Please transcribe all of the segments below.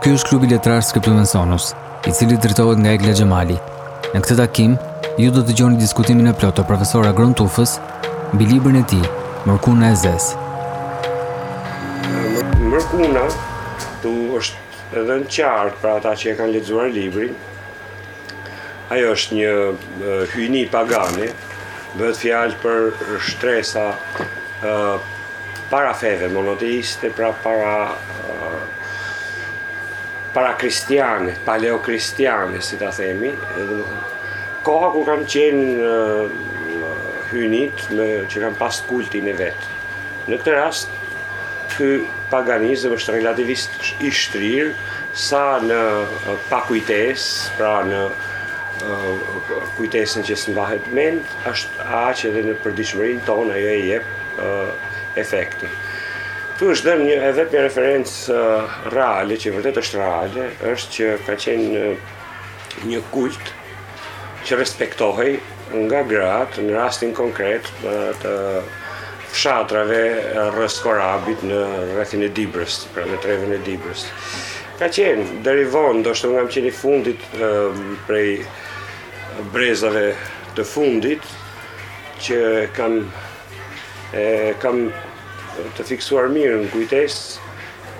Ky është klubi letrar Skriptum e Sonus, i cili drejtohet nga Egla Xhemali. Në këtë takim, ju do të dëgjoni diskutimin e plotë të profesor Agron Tufës, mbi librin e tij, Mërkuna e Zezë. Mërkuna, tu është edhe e qartë për ata që e kanë lexuar librin, Ajo është një hyjni pagane, bëhet fjalë për shtresa para feve monoteiste, pra para parakristiane, paleokristiane, si ta themi, edhe koha kur kanë qenë hyjnitë që kanë pas kultin e vet. Në këtë rast, ky paganizëm është relativisht i shtrirë sa në pakujtesë, pra në kujtesën që s'mbahet mend, është aq edhe në përditshmërinë tonë ajo e jep efektet. Këtu është dhënë një e vetmja referencë reale që vërtet është reale, është që ka qenë një kult që respektohej nga gratë në rastin konkret të fshatrave rrëzë Korabit në rrethin e Dibrës, pra në trevën e Dibrës. Ka qenë deri vonë, ndoshta unë kam qenë i fundit prej brezave të fundit që kam e kam të fiksuar mirë në kujtesë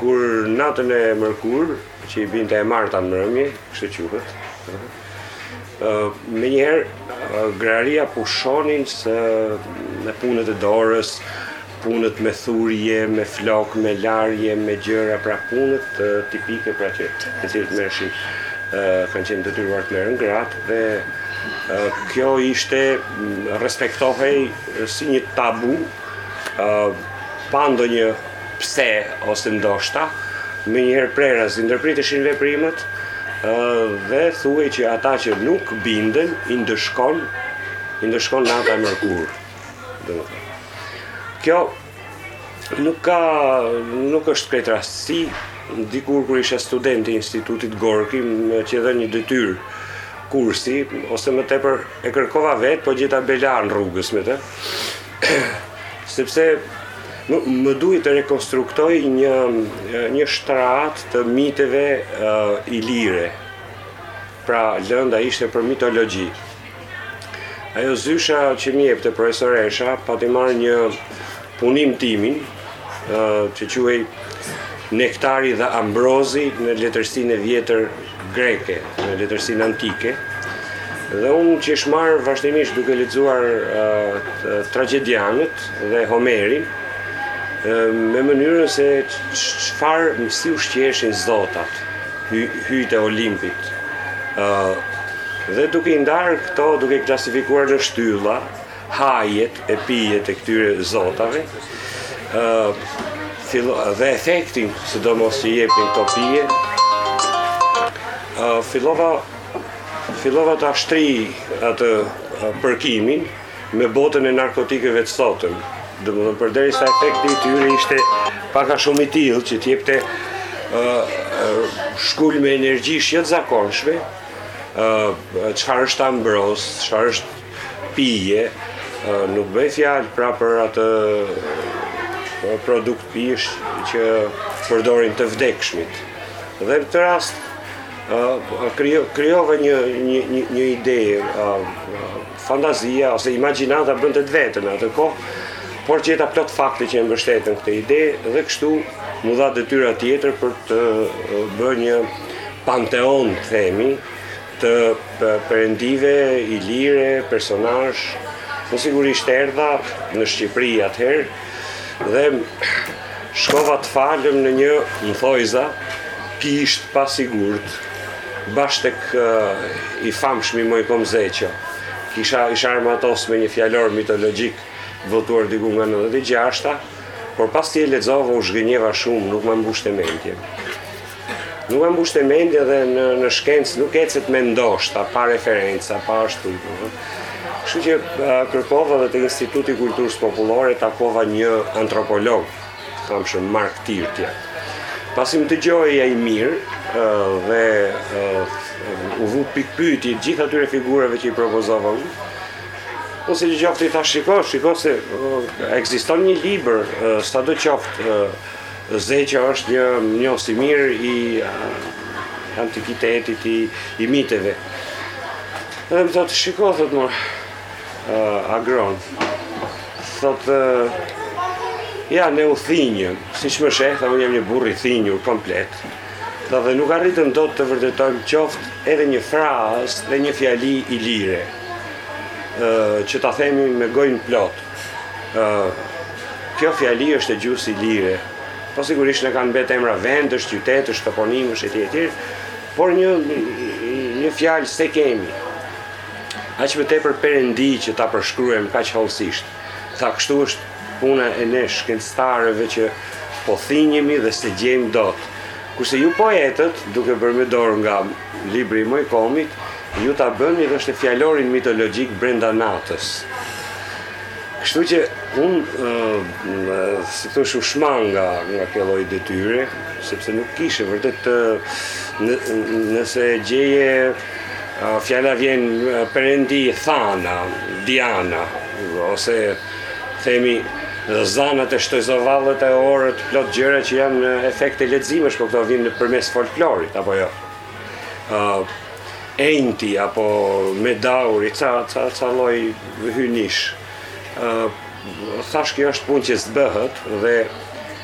kur natën e mërkurë që i binte e marta në mbrëmje, kështu quhet, Menjëherë graria pushonin së me punët e dorës, punët me thurje, me flokë, me larje, me gjëra, pra punët tipike pra që të cilat merrshin kanë qenë detyruar të merren gratë dhe kjo ishte respektohej si një tabu pa ndonjë pse ose ndoshta, menjëherë prerazi i ndërpriteshin veprimet dhe thuhej që ata që nuk binden i ndëshkon i ndëshkon nata e mërkurë. Domethënë. Kjo nuk ka nuk është krejt rastësi. Dikur kur isha student i Institutit Gorki, më qe dhënë një detyrë kursi ose më tepër e kërkova vetë, po gjeta belanë rrugës me të. Sepse më duhej të rekonstruktoj një një shtrat të miteve uh, ilire. Pra, lënda ishte për mitologji. Ajo zysha që mi jepte profesoresha pati marrë një punim timin që quhej Nektari dhe Ambrozi në letërsinë e vjetër greke, në letërsinë antike. Dhe unë që isha marrë vazhdimisht duke lexuar tragedianët dhe Homerin, me mënyrën se çfarë, si ushqeheshin zotat, hyjt e Olimpit. Dhe duke i ndarë këto, duke i klasifikuar në shtylla, hajet e pijet e këtyre zotave, dhe efektin, sidomos që jepnin këto pije, fillova, fillova ta shtrij atë përkimin me botën e narkotikeve të sotëm. Dhe me, dhe përderisa efekti i tyre ishte pak a shumë i tilë që t'jepte shkulme energjish jashtëzakonshme, çfarë është ambroz, çfarë është Pije, nuk bëhej fjalë pra për atë produkt pijesh që përdornin të vdekshmit. Dhe në këtë rast krijo, krijova një një një, një ide, fantazia ose imagjinata bën të vetën atë kohë, por gjeta plot fakte që e mbështetën këtë ide dhe kështu m'u dha detyra tjetër për të bërë një panteon themi të Perëndive Ilire, personazh, unë sigurisht erdha në Shqipëri atëherë dhe shkova të falem në një, në thonjëza, pishë pasigurt, bash tek i famshmi Moikom Zeqo. Kisha isha armatosur me një fjalor mitologjik botuar diku nga 96-ta, por pasi e lexova u zhgënjeva shumë, nuk ma mbushte mendjen. Nuk më mbushte mendjen dhe në, në shkencë nuk ecet me ndoshta, pa referenca, pa ashtu. Kështu që kërkova dhe te Instituti i Kulturës Popullore takova një antropolog, të famshmin Mark Tirtja. Pasi më dëgjoi mirë dhe u vu pikëpyetje gjithë atyre figurave që i propozova unë, Po sidoqoftë i tha shiko, shiko se ekziston një libër, sadoqoftë Zeqo është një njohës i mirë i antikitetit, i miteve. Edhe më thotë, shiko, thotë më, Agron, thotë, ja, ne u thinjëm, siç më sheh, unë jam një burrë i thinjur, komplet, dhe dhe nuk arritëm dot të vërtetojmë qoftë edhe një frazë dhe një fjali ilire, që ta themi me gojën plot. kjo fjali është e gjuhës ilire. Po sigurisht na kanë mbet emra vendësh, qytetësh, toponimësh e tjerë, por një, një fjalë s'e kemi. Aq më tepër perëndi që ta përshkruajmë kaq hollësisht. Tha kështu është puna e ne shkencëtarëve që po thinjemi dhe s'e gjejmë dot. Kurse ju poetët, duke bërë me dorë nga libri i Moikomit, Ju ta bëni gjithë fjalorin mitologjik brenda natës. Kështu që unë, si të thuash u shmanga nga kjo lloj detyre, sepse nuk kishe vërtet nëse gjeje fjala vjen perëndi thana, diana, ose themi zanat e shtojzovallet e orët plot gjëra që janë efekte leximesh, po këto vijnë përmes folklorit, apo jo. Enjti apo Medauri, ca, ca, ca lloj hynish. Uh, thashë kjo është punë që s'bëhet dhe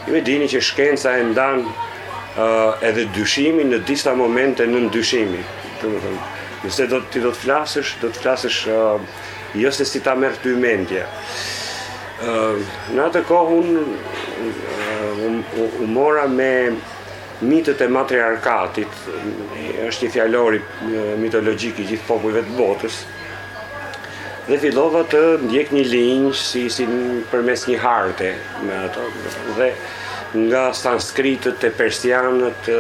ju e dini që shkenca e ndan uh, edhe dyshimin në disa momente nën dyshimin. Domethënë, nëse do, ti do të flasësh, do të flasësh uh, jo se si ta merr ty mendje. Uh, në atë kohë unë uh, um, u, u mora me Mitet e matriarkatit është një fjalor mitologjik i gjithë popujve të botës. Dhe fillova të ndjek një linjë si si përmes një harte me ato dhe nga sanskritët e persianët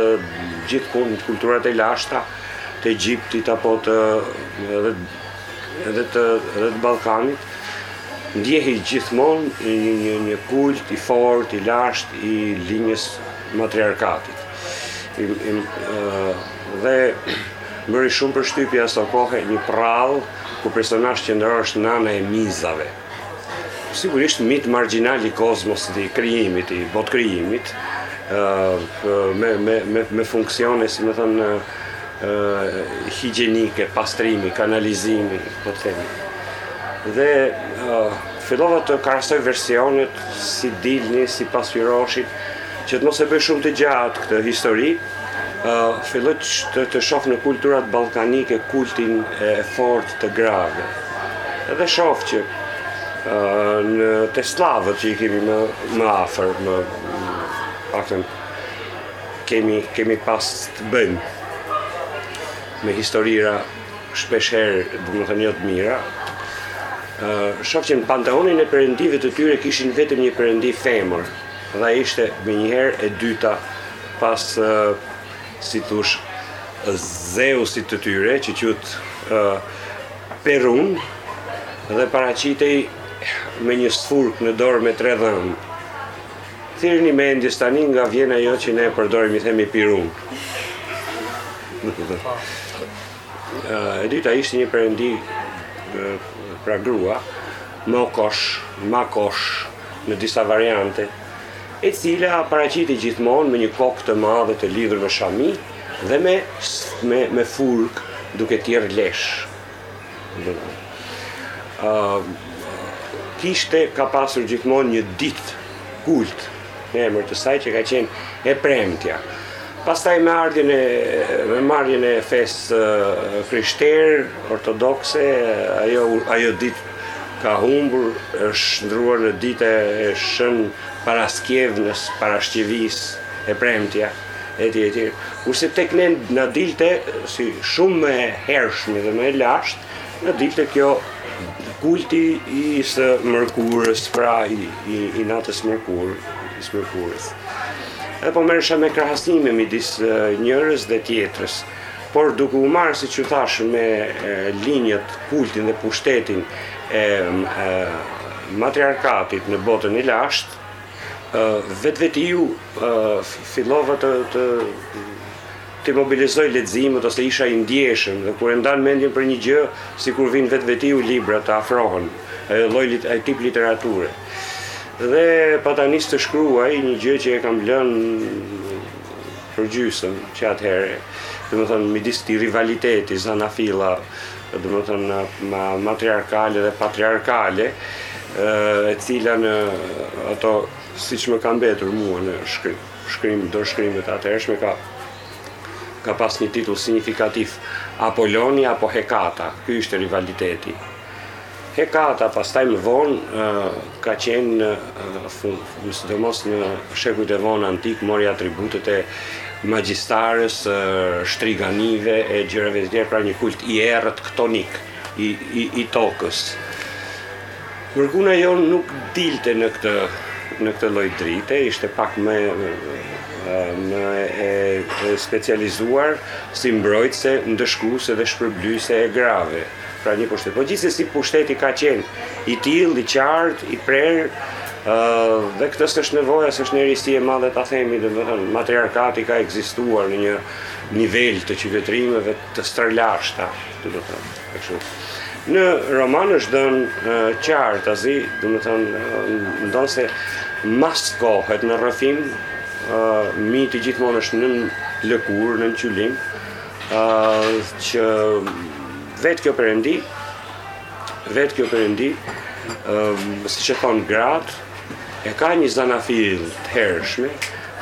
gjithë kulturat e lashta të Egjiptit apo të edhe edhe të edhe të Ballkanit ndjehej gjithmonë një një një kult i fortë i lashtë i linjës matriarkatit. Dhe më bëri shumë përshtypje asokohe një përrallë ku personazh qendror është nana e mizave. Sigurisht mit margjinal i kozmos krijimit, i botëkrijimit, me, me, me, me funksione, si me thënë, higjenike, pastrimi, kanalizimi, po të themi. Dhe Fillova të krahasoj versionet si dilnin, si pasqyroheshin, që të mos e bëj shumë të gjatë këtë histori, filloj të, të shoh në kulturat ballkanike kultin e fortë të grave. Edhe shoh që në te sllavët që i kemi më, më afër, më, paktën, kemi, kemi pas të bëjmë me historira shpeshherë, domethënë jo të mira, shoh që në panteonin e perëndive të tyre kishin vetëm një perëndi femër, dhe ajo ishte menjëherë e dyta pas ë, si t'thuash Zeusit të tyre, që quhet ë Perun dhe paraqitej me një sfurk në dorë me tre dhëmbë. Thirrini mendjes tani nga vjen ajo që ne e përdorim i themi pirun. E dyta ishte një perëndi pra grua, Mokosh, Makosh, në disa variante, e cila paraqitej gjithmonë me një kokë të madhe të lidhur me shami dhe me, me, me furkë duke tjerrë lesh. Kishte, ka pasur gjithmonë një ditë kult në emër të saj që ka qenë e premtja. Pastaj me ardhjen, me marrjen e fesë uh, krishterë ortodokse, ajo ajo ditë ka humbur, është shndërruar në ditën e Shën Paraskevës, Parashqevisë e premtja. etj etj. Kurse tek ne na dilte si shumë më e hershme dhe më e lashtë, na dilte kjo kulti i së mërkurës, pra i, i, i natës mërkur, i së mërkurës. Edhe po merresha me krahasime midis njërës dhe tjetrës. Por duke u marrë, siç thashë, me linjat, kultin dhe pushtetin e, e matriarkatit në botën e lashtë, Vetvetiu fillova të të t'i mobilizoj leximet ose isha i ndjeshëm dhe kur e ndan mendjen për një gjë, sikur vijnë vetvetiu librat të afrohen, ai lloj ai tip literature. Dhe pata nis të shkruaj një gjë që e kam lënë përgjysmë që atëherë, domethënë midis këtij rivaliteti zanafilla domethënë matriarkale dhe patriarkale, e cila në ato siç më ka mbetur mua në shkrim, shkrim dorëshkrimet e atëhershme ka ka pas një titull sinjifikativ Apoloni apo Hekata. Ky ishte rivaliteti. Hekata pastaj më vonë ka qenë në fund, në sidomos në shekujt e vonë antikë mori atributet e magjistares, shtriganive e gjërave të tjera, pra një kult i errët ktonik i i, i tokës. Mërkuna jo nuk dilte në këtë në këtë lloj drite, ishte pak më më e, e specializuar si mbrojtëse, ndëshkuese dhe shpërblyese e grave. Pra një pushtet. Po gjithsesi pushteti ka qenë i tillë, i qartë, i prerë, ë dhe këtë s'është nevoja, s'është një risi e madhe ta themi, domethënë matriarkati ka ekzistuar në një nivel të qytetërimeve të stërlashta, domethënë, kështu. Në roman është dhënë qartazi, domethënë ndonëse maskohet në rrëfim, ë miti gjithmonë është nën lëkurë, nën qylim, që vetë kjo perëndi, vetë kjo perëndi, siç e thonë gratë, e ka një zanafillë të hershme,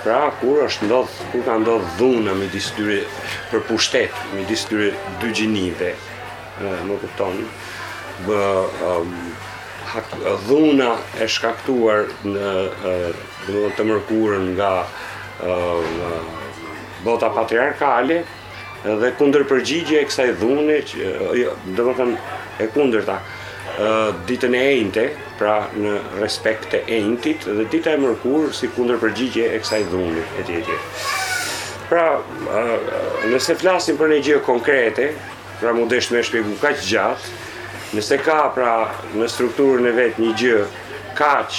pra kur është ndodh, kur ka ndodh dhuna midis tyre për pushtet, midis tyre dy gjinive, më kuptoni, bë, um, hak, dhuna e shkaktuar në, uh, të mërkurën nga uh, Bota patriarkale dhe kundërpërgjigje e kësaj dhune, domethënë e kundërta, ditën e enjte, pra në respekt të enjtit, dhe dita e mërkurë si kundërpërgjigje e kësaj dhune, etj etj. Pra, nëse flasim për një gjë konkrete, pra mu desh me shpjegu kaq gjatë, nëse ka pra në strukturën e vet një gjë kaq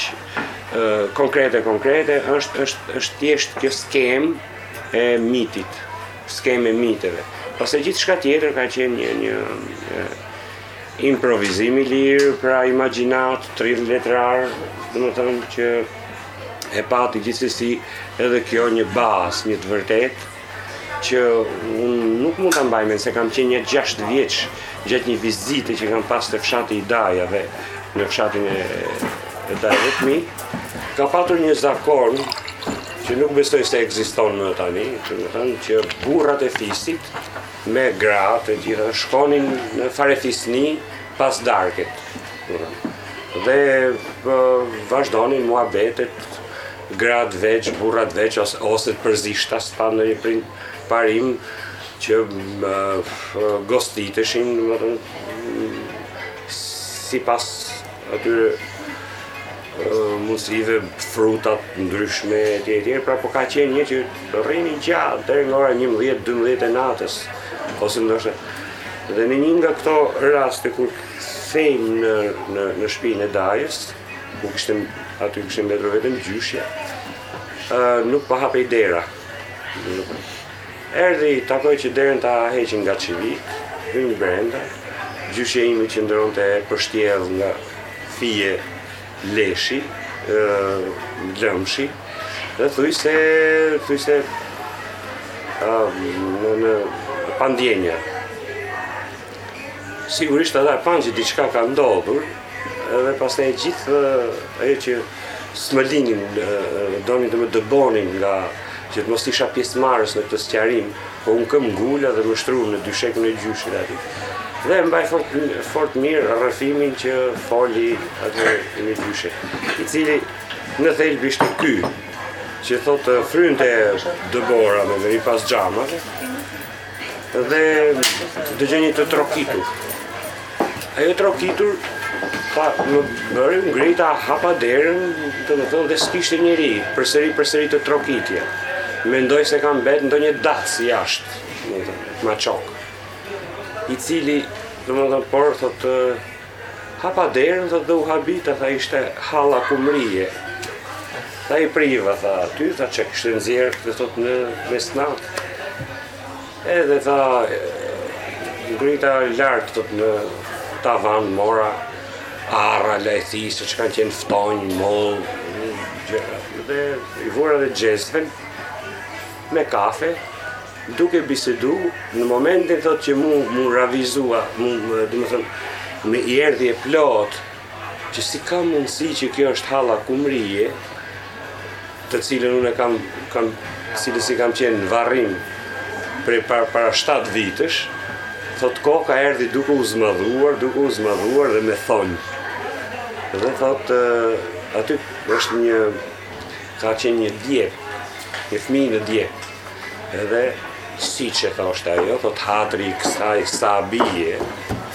konkrete konkrete është është është thjesht kjo skemë e mitit, skemë e miteve. Pastaj gjithçka tjetër ka qenë një një improvizim i lirë, pra imagjinatë, trill letrar, domethënë që e pati gjithsesi edhe kjo një bazë, një të vërtetë. që unë nuk mund ta mbaj mend se kam qenë nja gjashtë vjeç gjatë një vizite që kam pas te fshati i dajave në fshatin e, e dajve t'mi ka patur një zakon që nuk besoj se ekziston më tani domethënë që burrat e fisit me gratë e gjitha shkonin në farefisni pas darke dhe vazhdonin muhabetet Gratë veç, burrat veç, ose përzishtas pa ndonjë prim, parim që gostiteshin, domethënë sipas atyre mundësive, fruta t'ndryshme etj etj, pra po ka qenë një që rrinin gjatë deri nga ora 11, 12 e natës ose ndoshta dhe në një nga këto raste kur ktheheshim në në në shtëpinë e dajës ku kishte, aty kishte mbetur vetëm gjyshja, nuk po hapej dera. Erdi, takoi që derën ta heqin nga çivit, hynë brenda, gjyshja ime qëndronte e pështjellë nga fije leshi, lëmshi, dhe thuajse, thuajse, në, në pandjenja. Sigurisht ata panë që diçka ka ndodhur, Edhe pastaj e gjithë ajo që s'më linin, donin të më dëbonin nga që të mos isha pjesëmarrës në këtë sqarim, po unë këmbëngula dhe më shtruan në dyshekun e gjyshit aty. Dhe e mbaj fort, fort mirë rrëfimin që foli atëherë gjyshja, i cili në thelb ishte ky, që thotë frynte dëbora me veri pas xhamave, dhe dëgjoj një të trokitur. Ajo trokitur tha më bëri, u ngrita hapa derën, domethënë dhe s'kishte njeri, përsëri përsëri të trokitje. Mendoj se ka mbet ndonjë dac jashtë, domethënë, maçok. I cili, domethënë, por thotë Hapa derën tha dhe u habita tha ishte halla Kumrije. Tha i priva tha aty tha që kishte nxjerrë këtë thot në mesnat. Edhe tha u ngrita lart thot në tavan mora arra lajthi se çka kanë qenë ftonjë, mollë, gjëra. Dhe i vura dhe xhezven me kafe, Duke bisedu, në momentin thotë që m'u m'u ravijëzua, m'u më, domethënë, më erdhi e plot që si ka mundësi që kjo është halla Kumrije, të cilën unë kam kam cilës i kam qenë në varrim prej para, para 7 vitesh, thot koka erdhi duke u zmadhuar, duke u zmadhuar dhe me thonj. Dhe thot aty është një ka qenë një djep, një fëmijë në djep. Edhe siç e thoshte ajo, thot hatri i kësaj sabije,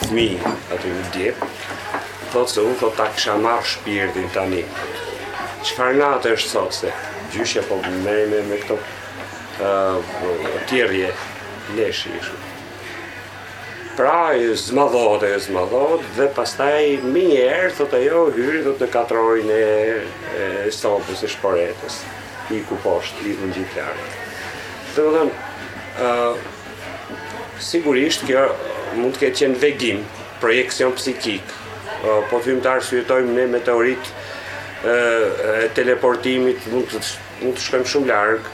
fëmijë, aty në djep, thot se unë thot ta kisha marrë shpirtin tani. Çfarë natë është sot se gjyshja po merrej me, me këto uh, tjerje leshi ishte. Pra, zmadhohet e zmadhohet dhe pastaj menjëherë, thot ajo, hyri thot në katrorin e, e sobës e shporetës. Iku poshtë, u ngjit lart. Domethënë, ë sigurisht kjo mund të ketë qenë vegim, projeksion psikik. Po filluam të arsyetojmë ne me teoritë e teleportimit mund të mund të shkojmë shumë larg,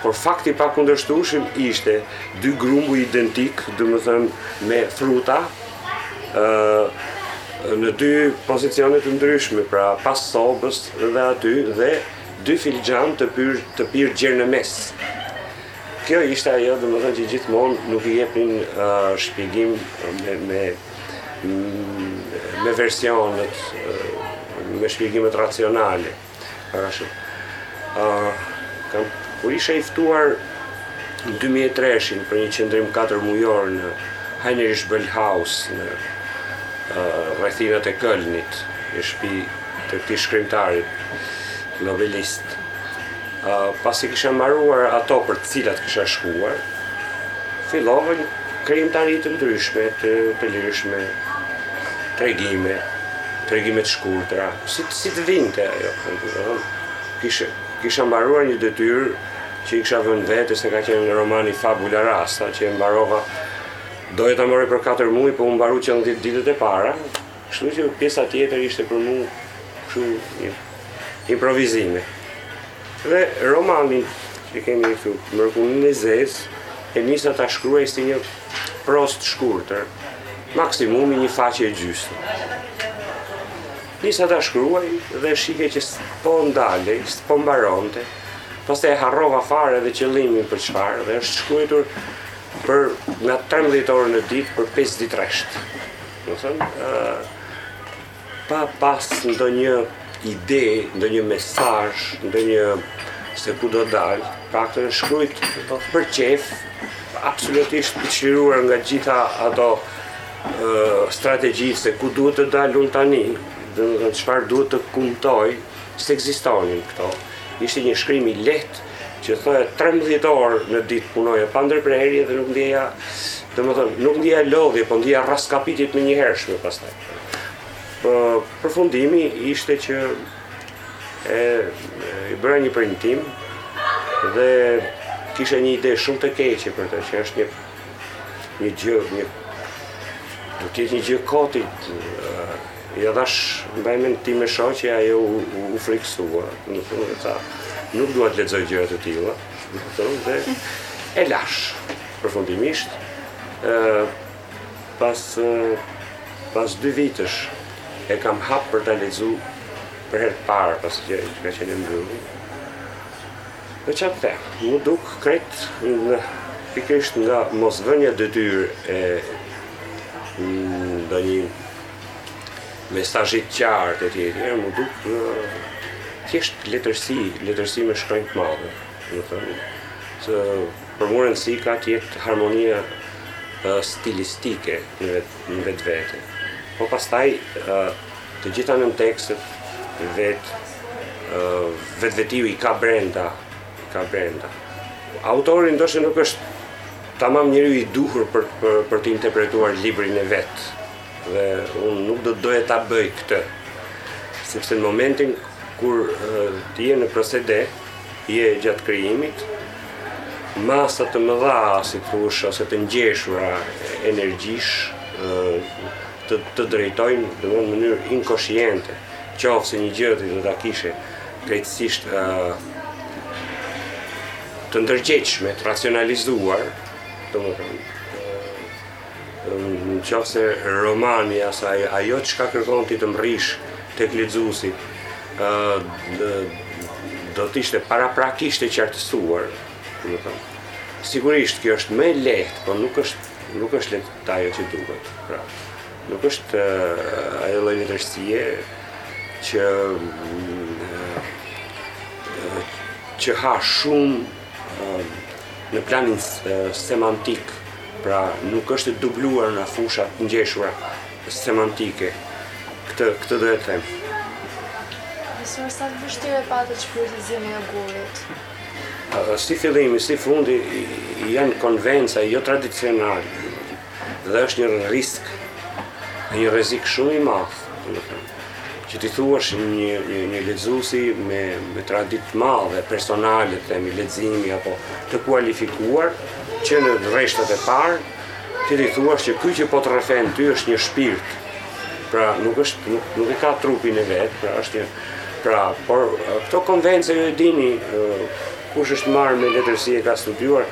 por fakti i pakundërshtueshëm ishte dy grumbuj identik, domethënë me fruta, ë në dy pozicione të ndryshme, pra pas sobës dhe aty dhe Dy filxhanë të pirë, të pirë gjer në mes. Kjo ishte ajo, domethënë që gjithmonë nuk i jepnin uh, shpjegim me me me versionet, me shpjegimet racionale. Para shumë. Uh, kam, kur isha i ftuar në 2003-shin për një qëndrim 4 mujor në Heinrich Böllhaus në uh, rrethinat e Kölnit, një shtëpi të këtij shkrimtari, nobelist. Pasi kisha mbaruar ato për të cilat kisha shkuar, fillova krijimtari të ndryshme, të, të lirshme, tregime, tregime të shkurtra, si, si të vinte ajo, kisha, kisha mbaruar një detyrë që i kisha vënë vetes, e ka qenë romani Fabula Rasa, që e mbarova, doja ta mbaroj për 4 muaj, po u mbaru që në 10 ditët e para, Kështu që pjesa tjetër ishte për mua kështu improvizime. Dhe romanin që kemi këtu, Mrekullinë e Zezë, e nisa ta shkruaj si një prozë të shkurtër, maksimumi një faqe e gjysmë. Nisa ta shkruaj dhe shih që s'po ndalej, s'po mbaronte, pastaj e harrova fare dhe qëllimin për çfarë, dhe është shkruajtur për nga 13 orë në ditë për 5 ditë rresht. Domethënë, pa pas ndonjë ide, ndonjë mesazh, ndonjë se ku do dal, pra këtë e shkrujt për qejf, absolutisht të çliruar nga gjithë ato strategji se ku duhet të dal unë tani, domethënë çfarë duhet të kumtoj, s'ekzistonin këto. Ishte një shkrim i lehtë, që thoja trembëdhjetë orë në ditë punoja pa ndërprerje dhe nuk ndjeja, domethënë, nuk ndjeja lodhje, po ndjeja rraskapitje të menjëhershme pastaj. Po përfundimi ishte që e, e bëra një printim dhe kisha një ide shumë të keqe për të, që është një një gjë, një do të jetë një gjë koti Ia dhashë mbaj mend sime shoqe e ajo u frikësua, domethënë dhe tha, nuk dua të lexoj gjëra të tilla, domethënë dhe e lashë përfundimisht. ë pas pas dy vitesh e kam hap për ta lexu për herë të parë pasi që ka qenë mbyllur. Dhe çfarë të them, m'u duk krejt ë pikërisht nga mosvënia detyrë e ndonjë mesazhi të qartë e tjerë, e m'u duk ë thjesht letërsi, letërsi me shkronjë të madhe, domethënë, për mënyrën si ka të jetë harmonia stilistike në vet në vetvete. Po pastaj të gjitha nëntekstet vet vetvetiu i ka brenda, i ka brenda. Autori ndoshta nuk është Tamam njeriu i duhur për për të interpretuar librin e vet. Dhe unë nuk do të doja ta bëj këtë. Sepse në momentin kur ti je në procede,, je gjatë krijimit, masa të mëdha, si të thuash, ose të ngjeshura energjish të të drejtojnë në një mënyrë inkoshiente, në qoftë se një gjë ti do ta kishe krejtësisht të ndërgjegjshme, të racionalizuar, domethënë në qoftë se romani asaj ajo çka kërkon ti të mbërrish tek lexuesi ë do të ishte paraprakisht e qartësuar, domethënë. Sigurisht kjo është më e lehtë, por nuk është nuk është lehtë ajo që duhet. Pra, nuk është ajo lloj letërsie që që ha shumë në planin semantik, pra nuk është e dubluar nga fusha të ngjeshura semantike. Këtë, këtë do të them. Mësuar sa të vështirë e patë shpirtizimi e gurit? Si fillimi, si fundi, janë konvenca jotradicionale, Dhe është një risk, një rrezik shumë i madh, domethënë, që t'i thuash një një një lexuesi me me traditë të madhe personale të themi leximi apo të kualifikuar që në rreshtat e parë ti t'i thuash që ky që po të rrëfen ty është një shpirt. Pra nuk është nuk, nuk e ka trupin e vet, pra është një pra por këto konvenca ju e dini kush është marrë me letërsi e ka studiuar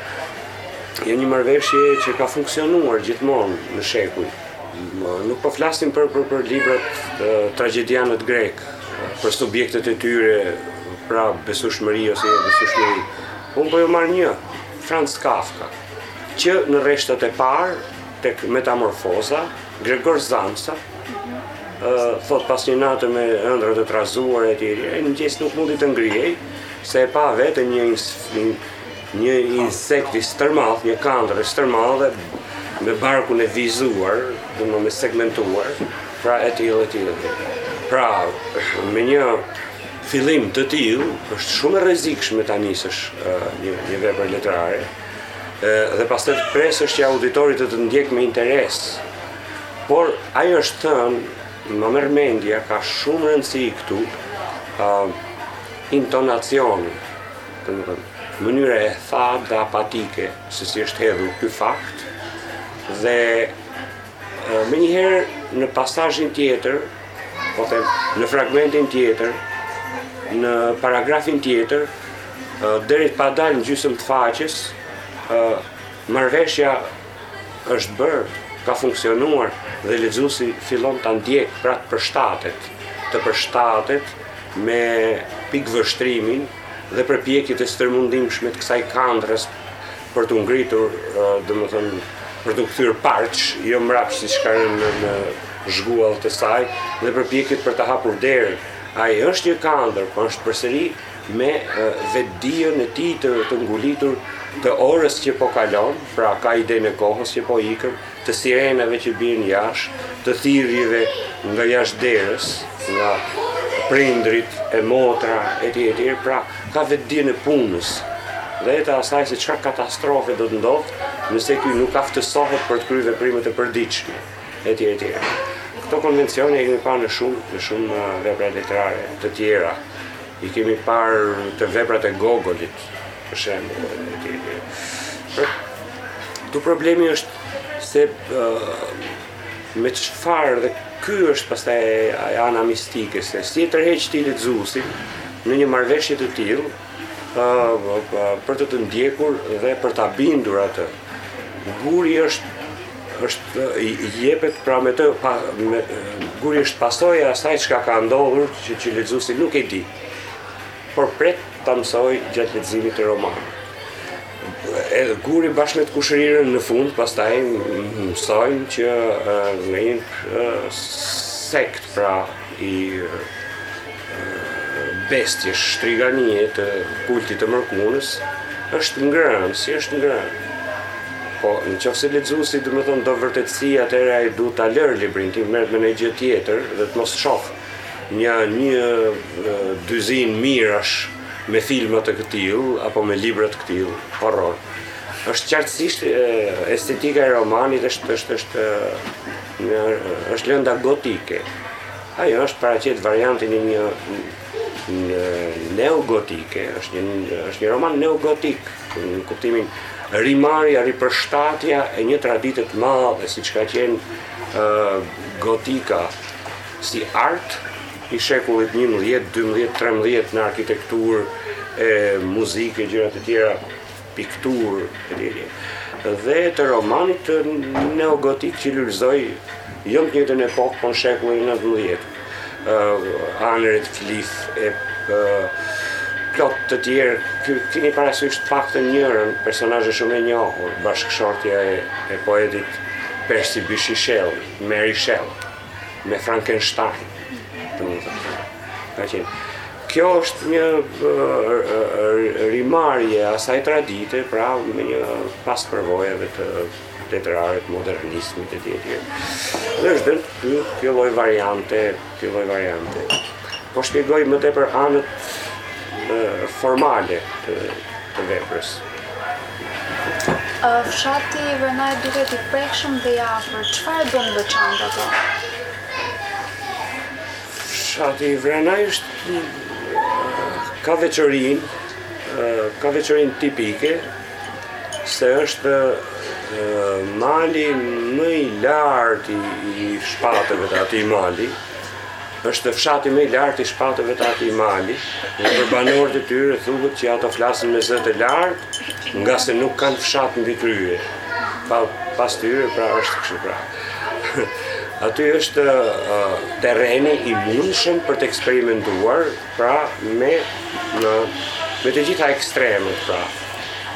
Janë një marrëveshje që ka funksionuar gjithmonë në shekuj. Nuk po flasim për për për librat e tragjedianët grekë, për subjektet e tyre, pra besueshmëri ose jo besueshmëri. Unë po ju marr një Franz Kafka, që në rreshtat e parë tek Metamorfoza, Gregor Zamsa, thot pas një nate me ëndrra të trazuara etj, në mëngjes nuk mundi të ngrihej se e pa veten një Një insekt i stërmadh, një kandër e stërmadhe me barkun e vizuar, domethënë me segmentuar, pra e tjerë e tjerë. Pra, me një fillim të tillë, është shumë e rrezikshme ta nisësh një, një vepër letrare, dhe pastaj të presësh që auditori të të ndjekë me interes. Por, ajo është thënë, ma merr mendja, ka shumë rëndësi këtu, intonacioni, Domethënë, mënyra e thatë dhe apatike se si është hedhur ky fakt dhe menjëherë në pasazhin tjetër, po them, në fragmentin tjetër, në paragrafin tjetër, deri pa dalë në gjysëm të faqes, marrëveshja është bërë, ka funksionuar dhe lexuesi fillon ta ndjekë, pra të përshtatet, të përshtatet me pikëvështrimin dhe përpjekjet e stërmundimshme të kësaj kandrës për t'u ngritur, domethënë, për t'u kthyer mbarë, jo mbrapsht siç ka rënë, në zhguall të saj, dhe përpjekjet për ta hapur derën. Ai është një kandër, por po është përsëri me vetëdijen e tij të, të ngulitur të orës që po kalon, pra ka idenë e kohës që po ikën, të sirenave që bien jashtë, të thirrjeve nga jashtë derës, nga prindërit e motra etj etj, pra ka vetëdijen e punës dhe të asaj se çka katastrofe do të ndodhë nëse ky nuk aftësohet për të kryer veprimet e përditshme etj etj. Këto konvencione i kemi parë në shumë në shumë uh, vepra letrare të tjera. I kemi parë te veprat e Gogolit, për shembull, e tjerë e tjerë. Por këtu problemi është se uh, me çfarë dhe ky është pastaj ajo ana mistike se si e tërheq ti lexuesin në një marrëveshje të tillë për të të ndjekur dhe për ta bindur atë. Guri është është i jepet pra me të pa, me, guri është pasojë e asaj çka ka ndodhur që, që lexuesi nuk e di. Por pret ta mësojë gjatë leximit të romanit. E guri bashkë me të kushërirën në fund, pastaj mësojmë që në një insekt pra i bestjes, shtriganie të kultit të mërkunës, është ngrënë, si është ngrënë. Po, në qofë se lexuesi, domethënë, do vërtetësi, atëherë ai duhet ta lërë librin, të merret me një gjë tjetër, dhe të mos shohë. Nga një dyzinë mirash me filma të këtillë apo me libra të këtillë, horror, është qartësisht estetika e romanit është është është është lënda gotike. Ajo është paraqet variantin e një neogotike, është një është një roman neogotik, në kuptimin rimarrja, ripërshtatja e një tradite të madhe siç ka qenë gotika si art i shekullit njëmbëdhjetë, dymbëdhjetë, trembëdhjetë në arkitekturë, e muzikë e gjëra të tjera, pikturë etj. etj. Dhe të romanit neogotik që lulëzoi jo në të njëjtën epokë, por në shekullin e 19. Uh, Ann Radcliffe e uh, plot të tjerë, keni parasysh të paktën njërën, personazhe shumë e njohur, bashkëshortja e, e poetit Percy Bysshe Shelley, Mary Shelley. me Frankenstein, të mund të të ka qenë. Kjo është një rimarrje e asaj tradite, pra me një pas përvojave të letrares, modernizmit e tjera. Dhe është dhe ky, ky lloj varianti, ky lloj varianti. Po shpjegoj më tepër anët formale të, të veprës. Fshati Vranaj duket i prekshëm dhe i afërt. Çfarë e bën të veçantë atë? Fshati Vranaj është ka veçorinë, ka veçorinë tipike se është mali më i lartë i shpateve të atij mali. Është fshati më i lartë i shpateve të atij mali, dhe për banorët e tyre thuhet që ato flasin me zë të lartë, ngase nuk kanë fshat mbi krye. Pa, pas tyre, pra është kështu pra. Aty është uh, terreni i mundshëm për të eksperimentuar, pra me në, me të gjitha ekstremet, pra.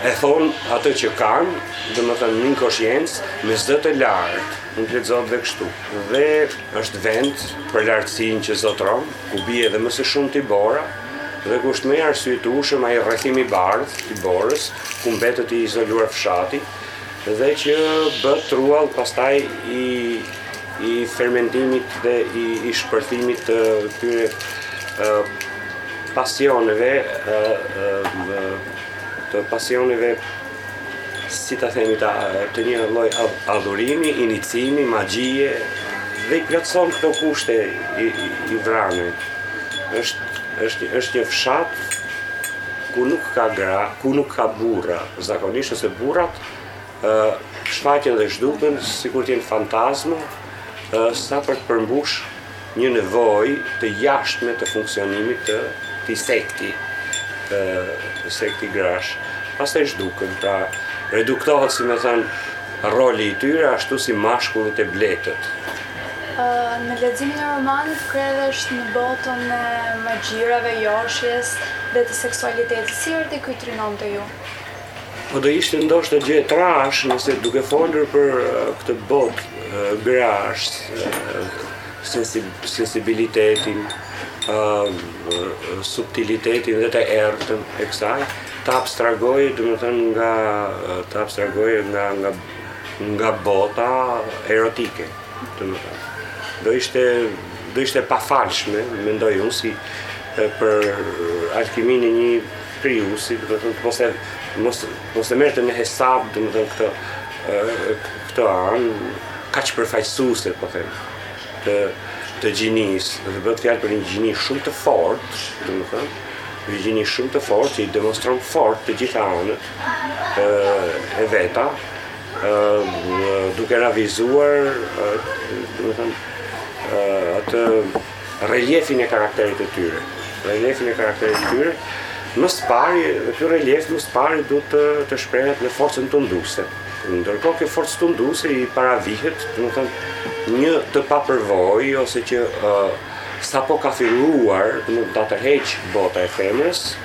E thonë atë që kanë, domethënë, në inkoshiencë, me zë të lartë. Nuk lexohet dhe kështu. Dhe është vend për lartësinë që zotëron, ku bie edhe më së shumti bora dhe ku është më i arsyetueshëm ai rrethim i bardhë i borës, ku mbetet i izoluar fshati dhe që bëhet truall pastaj i, i fermentimit dhe i, i shpërthimit të këtyre pasioneve të pasioneve si ta themi ta, të një lloj adhurimi, inicimi, magjie dhe i plotëson këto kushte i, i, i vrane. Është është është një fshat ku nuk ka gra, ku nuk ka burra, zakonisht ose burrat ë shfaqen dhe zhduken sikur të jenë fantazma, sa për të përmbush një nevojë të jashtme të funksionimit të këtij sekti, të sekti grash. Pastaj zhduken, pra reduktohet, si me thënë, roli i tyre ashtu si meshkujt e bletëve. Në leximin e romanit kredhesh në botën e magjirave, joshjes dhe të seksualitetit. Si erdhi ky trinom te ju? Po do ishte ndoshta gjë e trashë nëse duke folur për këtë botë grash, sensibilitetin, subtilitetin dhe të errëtën e kësaj, të abstragoje, domethënë nga të abstragoje nga nga nga bota erotike, domethënë. Do ishte do ishte pafalshme, mendoj unë si për alkiminë e një krijuesi, domethënë të mos e mos mos e merrte në hesab, domethënë këto, këto anë kaq përfaqësuese, po them, të të gjinisë, dhe bëhet fjalë për një gjini shumë të fortë, domethënë, një gjini shumë të fortë që i demonstron fort të gjitha anët e, e veta, e, duke ravizuar, domethënë, atë Reliefin e karakterit të tyre. Reliefin e karakterit të tyre. Më së pari, ky relief më së pari duhet të shprehet në forcën tunduse. Ndërkohë kjo forcë tunduse i paravihet, domethënë një të papërvoji ose që uh, sapo ka filluar, domethënë ta tërheqë bota e femrës,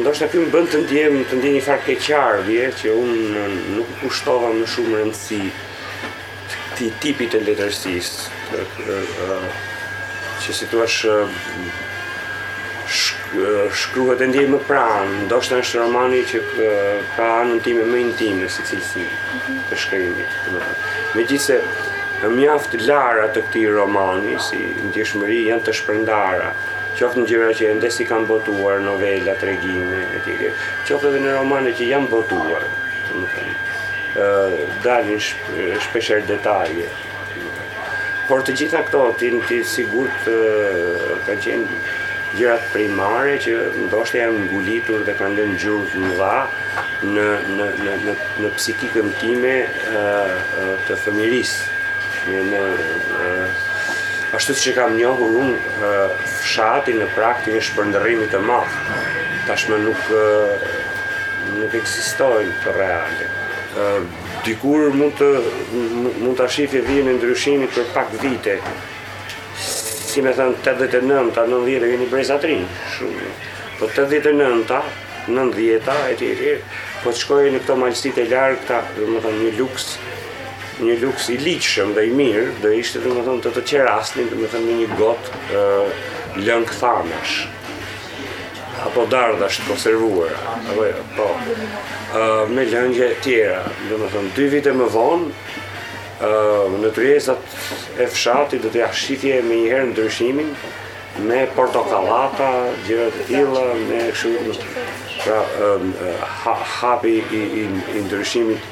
Ndoshta ky më bën të ndjem, të ndjej një farë keqardhje që unë nuk i kushtova më shumë rëndësi këtij tipi të letërsisë, që si të thuash shkruhet e ndjej më pranë, ndoshta është romani që ka anën time më intime si cilësi të shkrimit, domethënë. Megjithëse mjaft lara të këtij romani si ndjeshmëri janë të shpërndara, Qoftë në gjëra që ende s'i kam botuar, novela, tregime, e tjere, qoftë edhe në romane që janë botuar, domethënë, dalin shpeshherë detaje. Por të gjitha këto, sigurisht kanë qenë gjërat primare që ndoshta janë ngulitur dhe kanë lënë gjurmë të mëdha në, në, në, në, në psikikën time të fëmijërisë. Në, në, ashtu siç e kam njohur unë Fshati në prag të një shndërrimi të madh, tashmë nuk nuk ekzistojnë këto reale. Dikur mund të mund ta shifje vijën e ndryshimit për pak vite. Si me thënë 89-ta, 90-ta jeni breza të rinj, shumë. Po 89-ta, 90-ta etj etj, po të shkoje në këto malësitë e largëta, domethënë një luks Një luks i ligjshëm dhe i mirë do ishte domethënë të të qerasnin domethënë me një gotë lëng thanash apo dardhash të konservuar apo jo, po me lëngje të tjera domethënë dy vite më vonë në tryezat e fshatit do ta shihje menjëherë ndryshimin me portokallata, gjëra të tilla, me kështu pra hapi i, i, i ndryshimit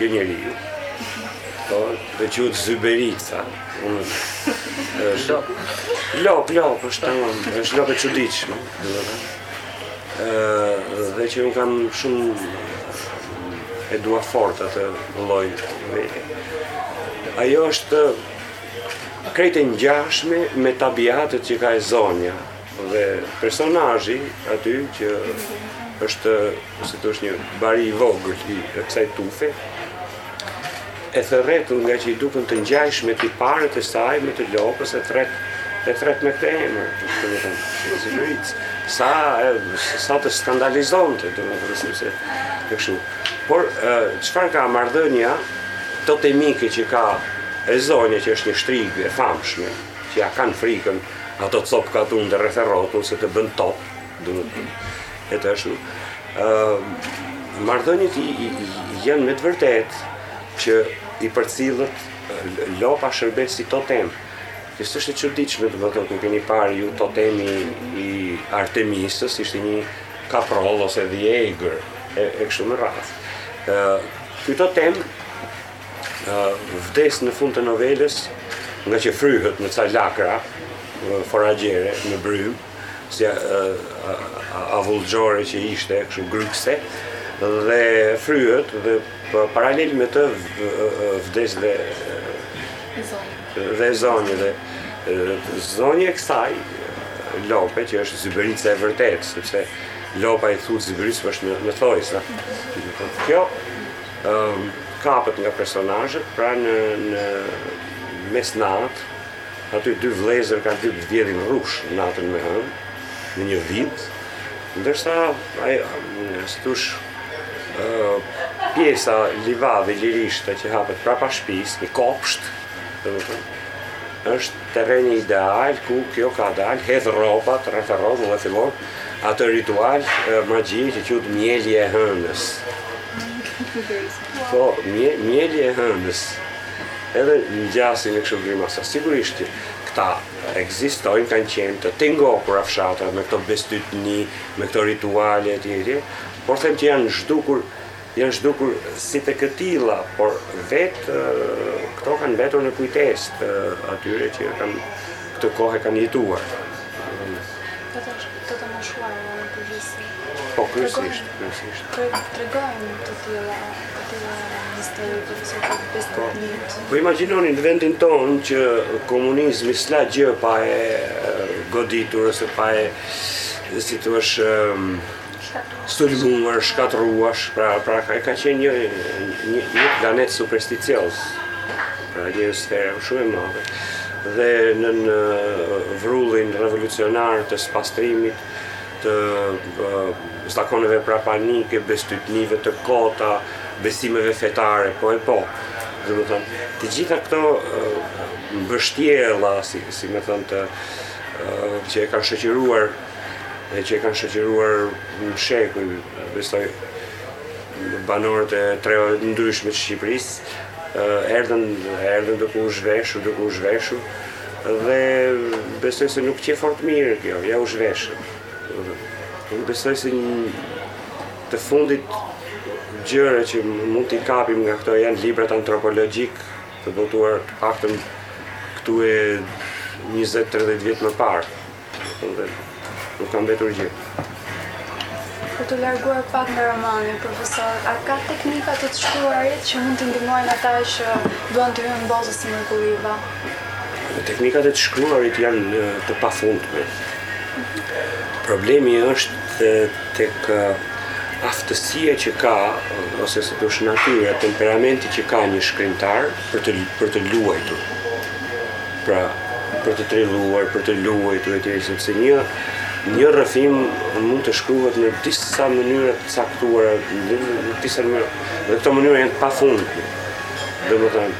i njeriut. Po, dhe që te Zyberica. Unë, është lopë. Lopë, lopë, është domethënë, është lopë e çuditshme. Dhe që unë e kam shumë e dua fort atë lloj vetë. Ajo është krejt e ngjashme me tabiatet që ka e zonja. Dhe personazhi aty që është, si të thuash një bari i vogël i kësaj tufe, e thërret nga që i duken të ngjashme tiparet e saj, me të lopës, e thret, e thret me këtë emër, domethënë, Zyberica, e, sa të skandalizonte, domethënë, se, e kështu. Por, çfarë ka marrëdhënia totemike që ka e zonja që është një shtrigë e famshme, që ia kanë frikën, ato copë katunde rreth e rrotull se të bën top, domethënë. E të ashtu. Ëm marrëdhëniet janë me të vërtetë që i përcillet lopa shërbet si totem. Që s'është e çuditshme, domethënë ku keni parë ju totemi i Artemisës ishte një kaproll ose dhi e egër e, e kështu me radhë. Ë ky totem Vdes në fund të novelës nga që fryhet me ca lakra foragjere në brym, si avullxhore që ishte, kështu grykse, dhe fryhet dhe paralel me të vdes dhe dhe zonja dhe zonja e kësaj lope që është zyberica e vërtetë, sepse lopa i thuhet zyberica është në, në thonjëza. Kjo kapet nga personazhet pra në në mesnatë aty dy vëllezër kanë hyrë vjedhin rrush natën me hënë në një vit ndërsa ai si t'i thuash pjesa livadhi lirishta që hapet prapa shtëpisë në kopsht domethënë është Terreni ideal ku kjo ka dalë, hedh rrobat, referon dhe fillon atë ritual magji që quhet mjelja e hënës. Po, mje, mjelja e hënës. Edhe ngjasin e kështu grimasa. Sigurisht që këta ekzistojnë, kanë qenë të dingopura fshatrat me këto bestytni, me këto rituale e tjere, por them që janë zhdukur Janë zhdukur si të këtilla, por vetë këto kanë mbetur në kujtesë të atyre që kanë këtë kohë e kanë jetuar. Domethënë të moshuar në përgjithësi. Po kryesisht, kryesisht. Tregojnë të tilla, të tilla histori për të cilat besoj të jetë. Po imagjinoni në vendin tonë që komunizmi s'la gjë pa e goditur ose pa e si të thuash sulmuar, shkatërruar, pra, pra ka, ka qenë një, një, një planet supersticioz, pra një sferë shumë e madhe, dhe në, në vrullin revolucionar të spastrimit, të zakoneve prapanike, bestytnive të kota, besimeve fetare, po e po. Domethënë, të gjitha këto mbështjella, si, si me thënë, të, që e kanë shoqëruar dhe që e kanë shoqëruar në shekuj, besoj, banorët e trevave të ndryshme të Shqipërisë, erdhën, erdhën duke u zhveshur, duke u zhveshur, dhe besoj se nuk qe fort mirë kjo, ja u zhveshën. Unë besoj se një, të fundit gjëra që mund t'i kapim nga këto janë librat antropologjikë të botuar të paktën këtu e 20-30 vjet më parë. Nuk kam mbetur gjë. Për t'u larguar pak nga romani, profesor, a ka teknika të të shkruarit që mund të ndihmojnë ata që duan të hynë botës së mrekullive? Teknikat e të shkruarit janë të pafundme. Problemi është te aftësia që ka, ose se ç'është natyra, temperamenti që ka një shkrimtar për të, për të luajtur. Pra, për të trilluar, për të luajtur etj, sepse një një rrëfim mund të shkruhet në disa mënyra të caktuara, në disa mënyra. Dhe këto mënyra janë të pafundme. Domethënë,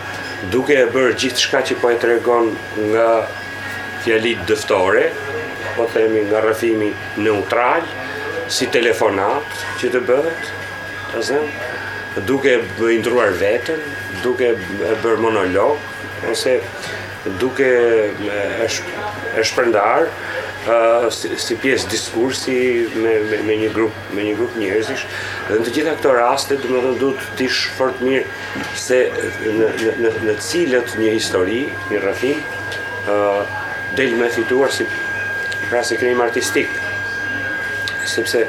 duke e bërë gjithçka që po e tregon nga fjalitë dëftore, po themi nga rrëfimi neutral, si telefonat që të bëhet, të zëmë, duke e ndërruar vetën, duke e bërë monolog, ose duke e shpërndarë si pjesë diskursi me një grup, me një grup njerëzish, dhe në të gjitha këto raste, domethënë duhet të dish fort mirë se në cilët një histori, një rëfim, del më e fituar si prozë, si krijim artistik. sepse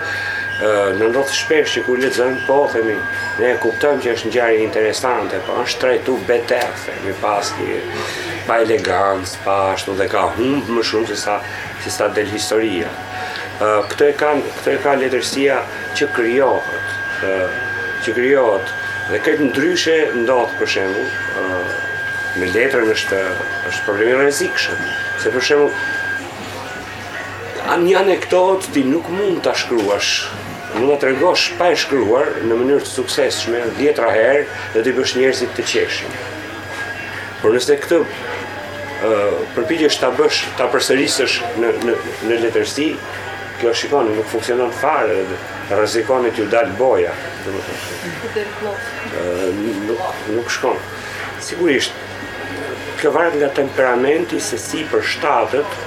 na ndodh shpesh që kur lexojmë po themi ne e kuptojmë që është ngjarje interesante, po është trajtu beter, themi pa asnjë pa elegancë, pa ashtu dhe ka humb më shumë se sa se sa del historia. Këtë e kanë, këtë e ka letërsia që krijohet, që krijohet dhe këtë ndryshe ndodh për shembull, me letrën është është problem i rrezikshëm, se për shembull A një anekdotë ti nuk mund ta shkruash, mund ta tregosh pa e shkruar në mënyrë të suksesshme dhjetra herë dhe t'i bësh njerëzit të qeshin. Por nëse këtë ë përpiqesh ta bësh, ta përsërisësh në në në letërsi, kjo shikoni nuk funksionon fare, rrezikoni t'ju dalë boja, domethënë. Nuk del plot. Ë nuk nuk shkon. Sigurisht, Kjo varet nga temperamenti se si përshtatet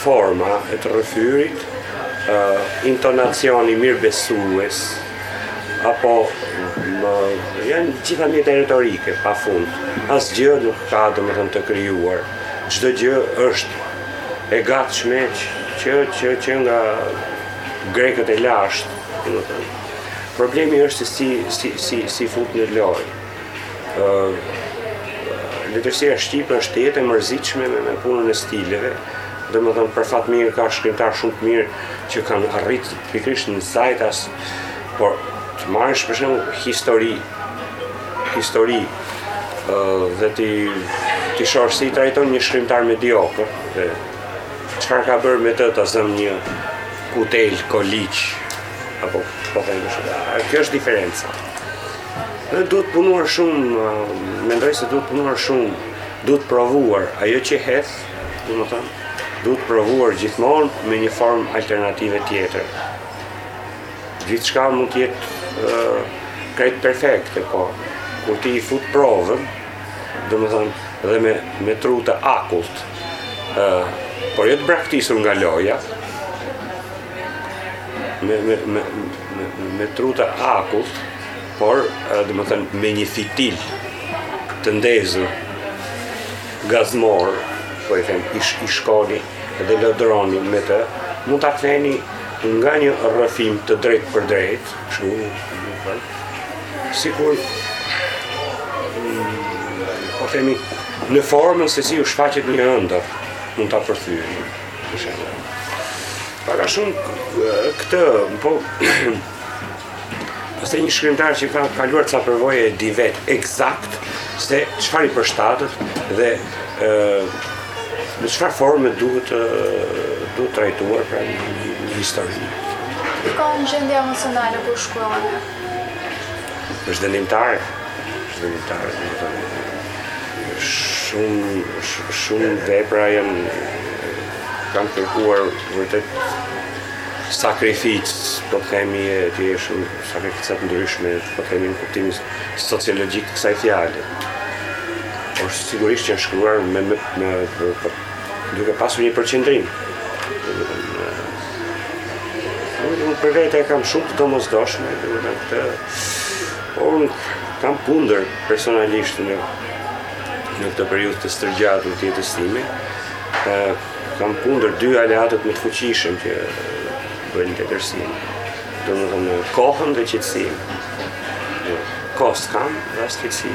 forma e të rrëfyerit, intonacioni mirëbesues, apo janë të gjitha mjete retorike, pa fund. Asgjë nuk ka domethënë të krijuar. Çdo gjë është e gatshme që, që, që nga grekët e lashtë, domethënë. Problemi është si, si, si, si fut në lojë. letërsia shqipe është të jetë e mërzitshme me, me punën e stileve, domethënë për fat të mirë ka shkrimtarë shumë të mirë që kanë arritur pikërisht në zajtas, por të marrësh për shumë histori, histori dhe t'i, t'i shohësh si i trajton një shkrimtar mediokër, dhe çfarë ka bërë me të të zëmë një Kutel, Koliq, apo po të e në shumë, kjo është diferenca. Dhe duhet punuar shumë, mendoj se duhet punuar shumë, duhet provuar ajo që hedh, domethënë, duhet provuar gjithmonë me një formë alternative tjetër. Gjithçka mund të jetë krejt perfekte, po kur ti i fut provën, domethënë, dhe me me tru të akullt, por jo të braktisur nga loja, me, me, me, me, me tru të akullt, por domethënë me një fitil të ndezur gazmor, po e them, ish, i shkoni dhe lodroni me të, mund ta ktheni nga një rrëfim të drejtpërdrejtë, shu, sikur, mm, po themi, në formën se si u shfaqet në ëndërr, mund ta përthyeni. Pak a shumë këtë, po, pastaj një shkrimtar që ka kaluar ca përvoje e di vetë ekzakt se çfarë i përshtatet dhe ë në çfarë forme duhet të duhet trajtuar pra një, një, një histori. Ka një gjendje emocionale kur shkruan. Është dënimtare. Është dënimtare, domethënë. shumë shumë vepra janë kanë kërkuar vërtet sakrificë, po të themi e të jeshëm, sakrifica të ndryshme, po të themi në kuptimin sociologjik të kësaj fjale. Por sigurisht që janë shkruar me, me, me, me duke pasur një përqendrim. Unë për vete e kam shumë të domosdoshme, domethënë këtë Unë kam kundër personalisht në në këtë periudhë të stërgjatur të jetës sime. Kam kundër dy aleatët më të fuqishëm që bëjnë letërsinë. Domethënë kohën dhe qetësinë. Kohë s'kam dhe as qetësi.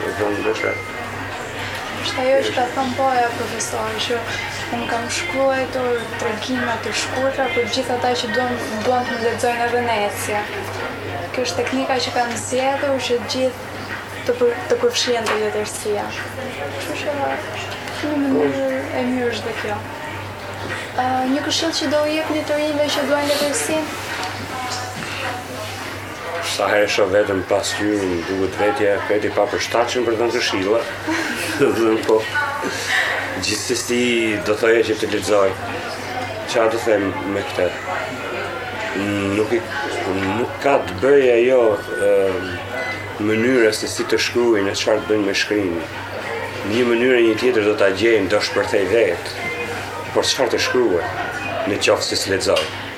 Në vend ndryshe. Është ajo që ka thënë baja profesor që unë kam shkruajtur tregime të shkurtra për gjithë ata që duan duan të më lexojnë edhe në ecje. Kjo është teknika që kam zgjedhur që gjithë të për, të përfshihen te letërsia. Kështu që një mënyrë e mirë është dhe kjo. Ë një këshillë që do u jepni të rinjve që duan letërsinë? Sa herë shoh veten pastaj, më duket vetja i papërshtatshëm për të dhënë këshilla. Edhe po. Gjithsesi do thoja që të lexojë. Çfarë dua them me këtë? Nuk i nuk ka të bëjë ajo mënyra se si të shkruajnë e çfarë të bëjnë me shkrimin. Në një mënyrë a një tjetër do ta gjejnë, do shpërthejë vetë. Por çfarë të shkruajë në qoftë se s'lexon?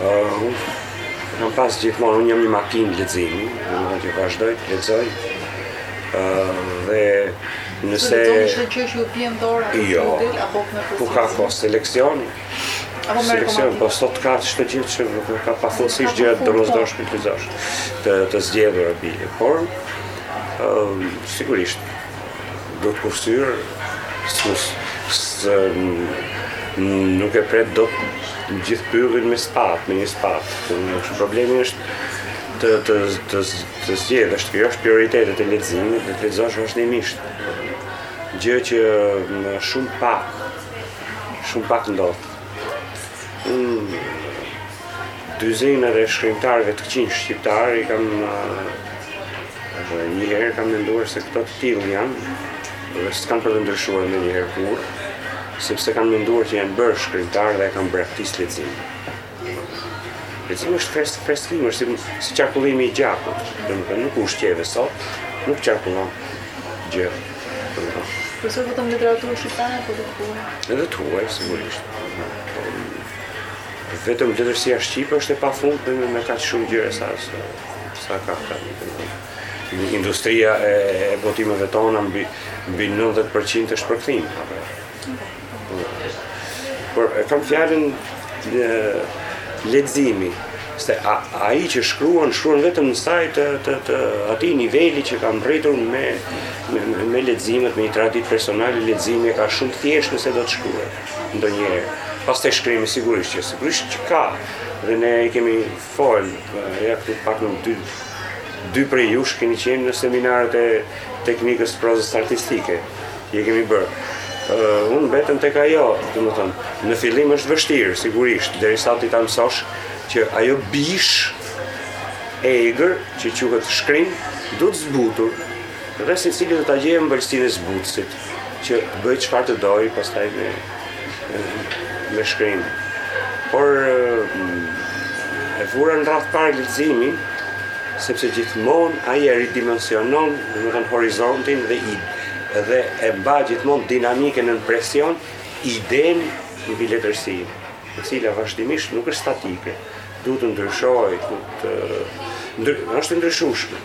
Uh, unë kam pas gjithmonë, unë jam një makinë leximi, domethënë që vazhdoj të lexoj. Uh, dhe nëse... Çdo gjë që ju bie në dorë? Jo, ku ka, jo. Apo me seleksion? Me seleksion, po sot ka aq shumë gjëra që ka pafundësisht gjëra të domosdoshme të lexosh, të të zgjedhura bile. Por uh, sigurisht duhet kursyer se nuk e pret dot gjithë pyllin me sëpatë, me një sëpatë. Domethënë problemi është të të të të zgjedhësh, të krijosh prioritetet e leximit dhe të lexosh vazhdimisht. Gjë që shumë pak, shumë pak ndodh. Unë duzinat e shkrimtarëve të këqinj shqiptarë i kam Njëherë kam menduar se këta të tillë janë dhe s'kanë për të ndryshuar ndonjëherë kurrë, sepse kanë menduar që janë bërë shkrimtarë dhe e kanë braktisur leximin. Leximi është fresk, freskim, është si, si qarkullimi i gjakut, domethënë nuk u ushqeve sot, nuk qarkullon gjë. Profesor, po vetëm literaturë shqiptare apo të huaj? Edhe të huaj, sigurisht. Po, vetëm letërsia shqipe është e pafund dhe me, me kaq shumë gjëra sa është. s'ka fjalë. Industria e botimeve tona mbi mbi 90% është përkthim. Por e kam fjalën leximi, se a, ai që shkruan, shkruan vetëm në saje të, të, të atij niveli që ka arritur me, me, me leximet, me një traditë personale leximi, e ka shumë thjesht nëse do të shkruajë ndonjëherë. Pastaj shkrimi, sigurisht që, sigurisht që ka, dhe ne i kemi folë, ja këtu të paktën dy, dy prej jush keni qenë në seminaret e teknikës prozës artistike. I kemi bërë. Uh, unë vetëm tek ajo, domethënë, në fillim është vështirë, sigurisht, derisa ti ta mësosh që ajo bishë e egër që quhet shkrim, duhet zbutur, dhe secili do ta gjejë ëmbëlsinë e zbutësit. që bëj çfarë të dojë, pastaj me me shkrim. Por e vura në radhë të parë leximi, sepse gjithmonë ai e ridimensionon, domethënë horizontin dhe i dhe e mban gjithmonë dinamike nën presion idenë mbi letërsinë, e cila vazhdimisht nuk është statike, duhet të ndryshojë, duhet të ndry... është e ndryshueshme.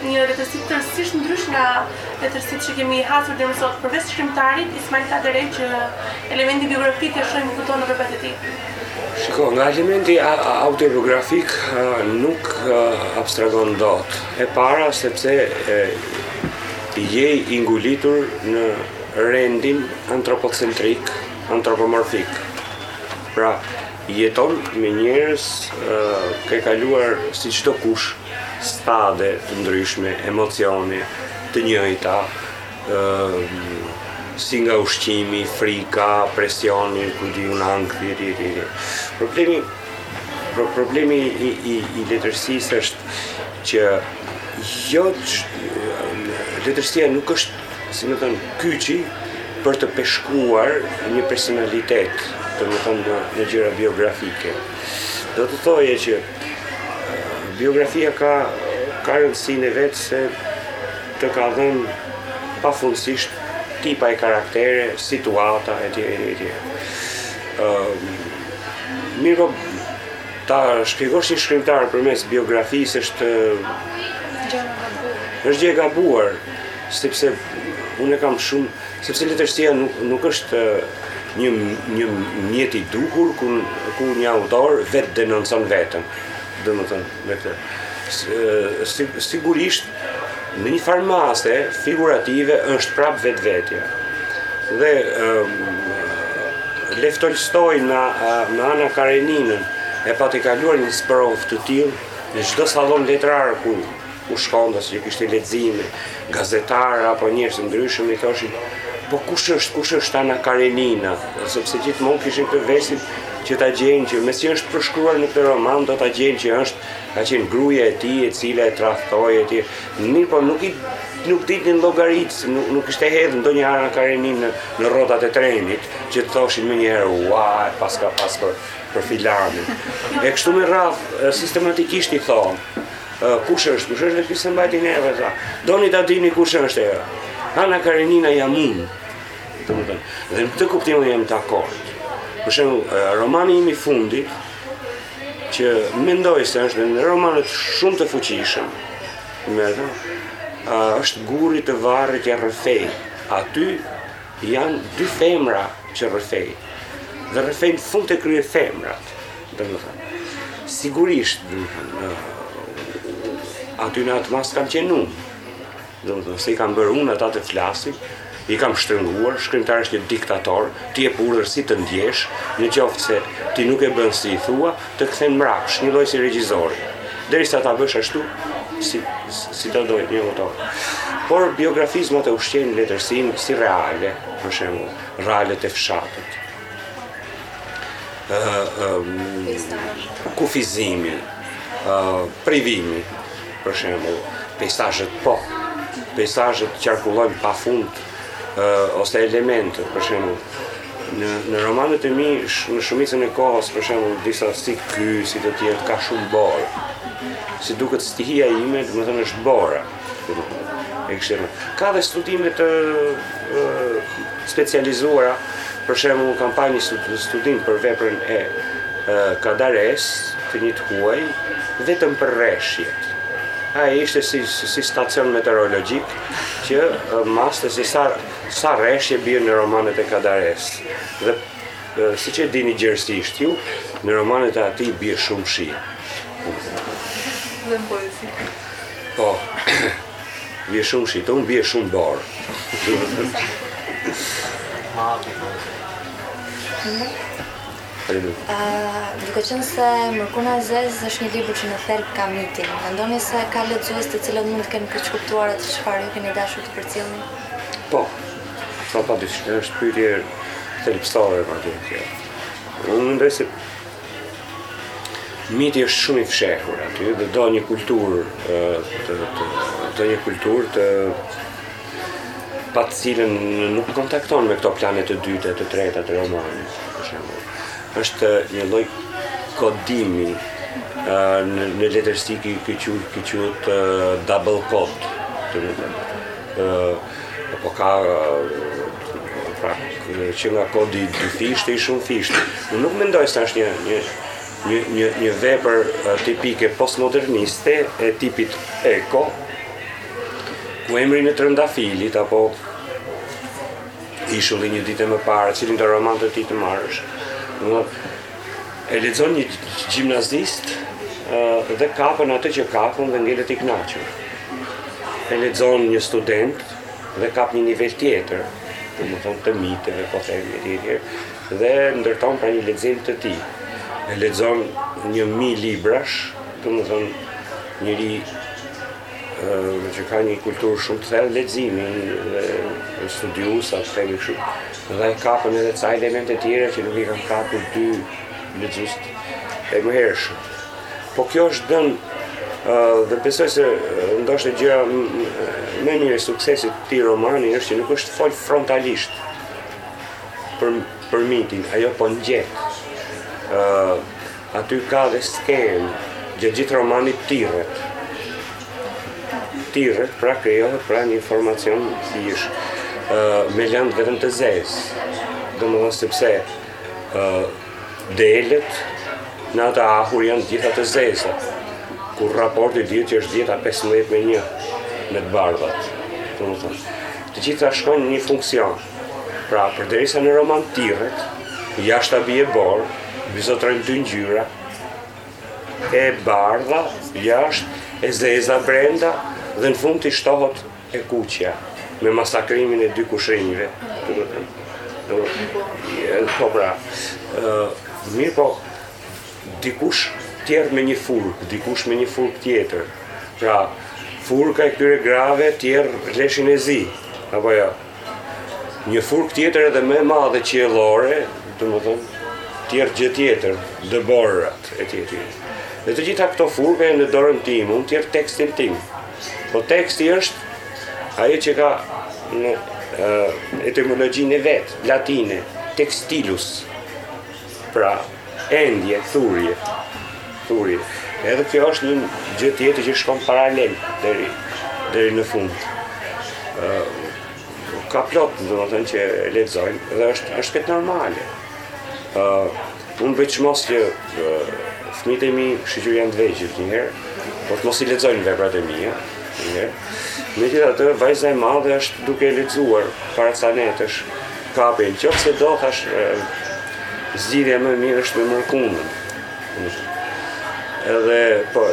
Një letërsi tërësisht ndryshe nga letërsitë që kemi hasur deri më sot, përveç shkrimtarit, Ismail Kadare që elementin biografik e shohim kudo në veprat e tij. Shiko, nga elementi autobiografik nuk abstragon dot. E para sepse je i ngulitur në rendin antropocentrik, antropomorfik. Pra, jeton me njerëz ke kaluar si çdokush stade të ndryshme emocione të njëjta si nga ushqimi, frika, presioni, ku di unë ankthi, ri, ri, ri. Problemi, pro, problemi i, i, i letërsisë është që jo letërsia nuk është, domethënë, kyçi për të peshkuar një personalitet, domethënë në, në gjëra biografike. Do të thoje që Biografia ka ka rëndësinë e vet se të ka dhënë pafundësisht tipa e karaktere, situata etj etj etj. Ë mirëpo ta shpjegosh një shkrimtar përmes biografisë është është gjë e gabuar sepse unë kam shumë Sepse letërsia nuk nuk është një një mjet i duhur ku ku një autor vetë denoncon veten. Domethënë me këtë sigurisht në një farë mase figurative është prap vetvetja. Dhe Lev Tolstoi në në Ana Kareninën e pati kaluar një sprovë të tillë në çdo sallon letrar ku Ku shkonte, se kishte lexime, gazetarë apo njerëz të ndryshëm i thoshin, po kush është, kush është Ana Karenina, sepse gjithmonë kishin këtë vesin që ta gjejnë që me siç është përshkruar në këtë roman do ta gjejnë që është ka qenë gruaja e tij e cila e tradhtoi e tjerë. Mirëpo nuk i nuk i dilnin llogaritë, nuk, nuk ishte hedhë ndonjë Ana Kareninë në, në rotat e trenit, që të thoshin më një herë, ua, e paska pas për, për filanin. E kështu me radhë, sistematikisht i thonë. Kush është? Kush është dhe ky s'e mbajti nga era tha. Doni ta dini kush është, e. Ana Karenina jam unë. Domethënë, dhe në këtë kuptim unë jam dakord. Për shembull, romani im i fundit që mendoj se është një roman shumë i fuqishëm, domethënë, është Gurët e varrit ia rrëfej. Aty janë dy femra që rrëfejnë. Dhe rrëfejnë fund e krye femrat. Domethënë, sigurisht, domethënë, aty në atë masë kam qenë unë. Domethënë, se i kam bërë unë ato të flasin, i kam shtrënguar, shkrimtari është një diktator, të jep urdhër si të ndjesh, në qoftë se ti nuk e bën si i thua, të kthen mbrapsht, njëlloj si regjizori. Derisa ta bësh ashtu, si, si do donte një autor. Por biografizmat e ushqejnë letërsinë si reale, për shembull, realet e fshatit. kufizimi, privimi, për shembull, pejsazhet po, pejsazhet qarkullojnë pa fund, ose elementë, për shembull, në, në romanet e mi, në shumicën e kohës, për shembull, disa si ky, si të tjerë, ka shumë borë. Si duket stihia ime, domethënë është bora. Ka dhe studime të specializuara, për shembull unë kam pa një studim për veprën e Kadaresë të një të huaj, vetëm për reshjet. Ai ishte si, si stacion meteorologjik që maste se sa, sa reshje bie në romanet e Kadaresë. Dhe siç e dini gjerësisht ju, në romanet e atij bie shumë shi. Dhe në poezi. Po. Bie shumë shi, te unë bie shumë borë. Ma api po. Duke qenë se Mërkuna e Zezë është një libër që në thelb ka mitin, mendoni se ka lexues të cilët mund të kenë keqkuptuar atë çfarë ju keni dashur të përcillni? Po, po pa dyshim, është pyetje thelbësare, madje kjo. Unë mendoj se Miti është shumë i fshehur aty dhe do një kulturë të do një kulturë të pa të cilën nuk kontakton me këto plane të dyta e të treta të romanit, për shembull. Është një lloj kodimi ë në, në letërsi ky ky quhet ky quhet double code, domethënë. ë Po ka pra që nga kodi i dyfishtë i shumëfishtë. Unë nuk mendoj se është një një një një një vepër tipike postmoderniste e tipit Eko ku Emrin e trëndafilit apo Ishulli i një dite më parë, cilindo roman të tij të marrësh. Në E lexon një gjimnazist dhe kap atë që kap dhe ngelet i kënaqur. E lexon një student dhe kap një nivel tjetër, domethënë të miteve, po, e të tjera, dhe ndërton pra një lexim të tij. E lexon një mi librash, domethënë njeri që ka një kulturë shumë të thellë leximi dhe studiues a të themi kështu Dhe kap edhe ca elemente të tjera që nuk i kanë kapur dy lexuesit e mëhershëm. Po kjo është dhënë dhe besoj se ndoshta gjëja më e mirë e suksesit të këtij romani është që nuk është folur frontalisht për, për mitin, ajo po ngjet. Aty ka dhe skenë, gjatë gjithë romanit tirret. Tirret, pra krijohet pra një formacion si ish me lëndë vetëm të zezë. Domethënë sepse delet në atë ahur janë të gjitha të zeza. Kur raporti dihet që është diçka 15 me një me të bardhat. Të gjitha shkojnë në një funksion. Pra, përderisa në roman tirret, jashtë bie borë, mbizotërojnë dy ngjyra, e bardha jashtë, e zeza brenda dhe në fund t'i shtohet e kuqja me masakrimin e dy kushërinjve. Po pra, mirëpo, dikush tjerr me një furkë, dikush me një furkë tjetër. Pra, furka e këtyre grave tjerr leshin e zi, apo jo? Një furkë tjetër edhe më e madhe qiellore, domethënë tjerr gjë tjetër, dëborat e të tjera. Dhe të gjitha këto furka janë në dorën time, unë tjerr tekstin tim. Po teksti është ajo që ka në etimologjinë e vet, latine, textilus. Pra, endje, thurje, thurje. Edhe kjo është një gjë tjetër që shkon paralel deri deri në fund. Ë ka plot, domethënë që e lexojnë dhe është është krejt normale. Ë unë bëj çmos që fëmijët e mi siç janë të vegjël një herë, por mos i lexojnë veprat e mia, Megjithatë, vajza e madhe është duke e lexuar para ca netësh kape në qoftë se do të, është zgjidhja më e mirë është me Mërkunën. Edhe po,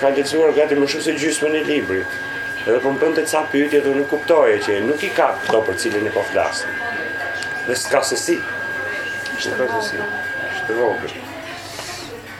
ka lexuar gati më shumë se gjysmën e librit. Edhe po më bënte ca pyetje dhe unë e kuptoja që nuk i ka këto për të cilin po flas. Dhe s'ka se si. Është e vogël. Është e vogël.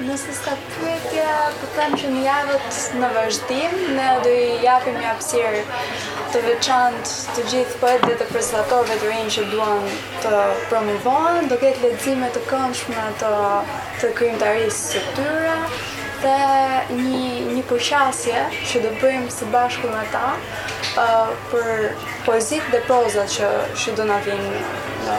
Nëse s'ka pyetje, po them që në javët në vazhdim ne do i japim një hapësirë të veçantë të gjithë poetëve dhe prozatorëve të rinj që duan të promovohen, do ketë lexime të këndshme të të krijimtarisë së tyre dhe një një përqasje që do bëjmë së bashku me ta uh, për poezitë dhe prozat që që do na vinë në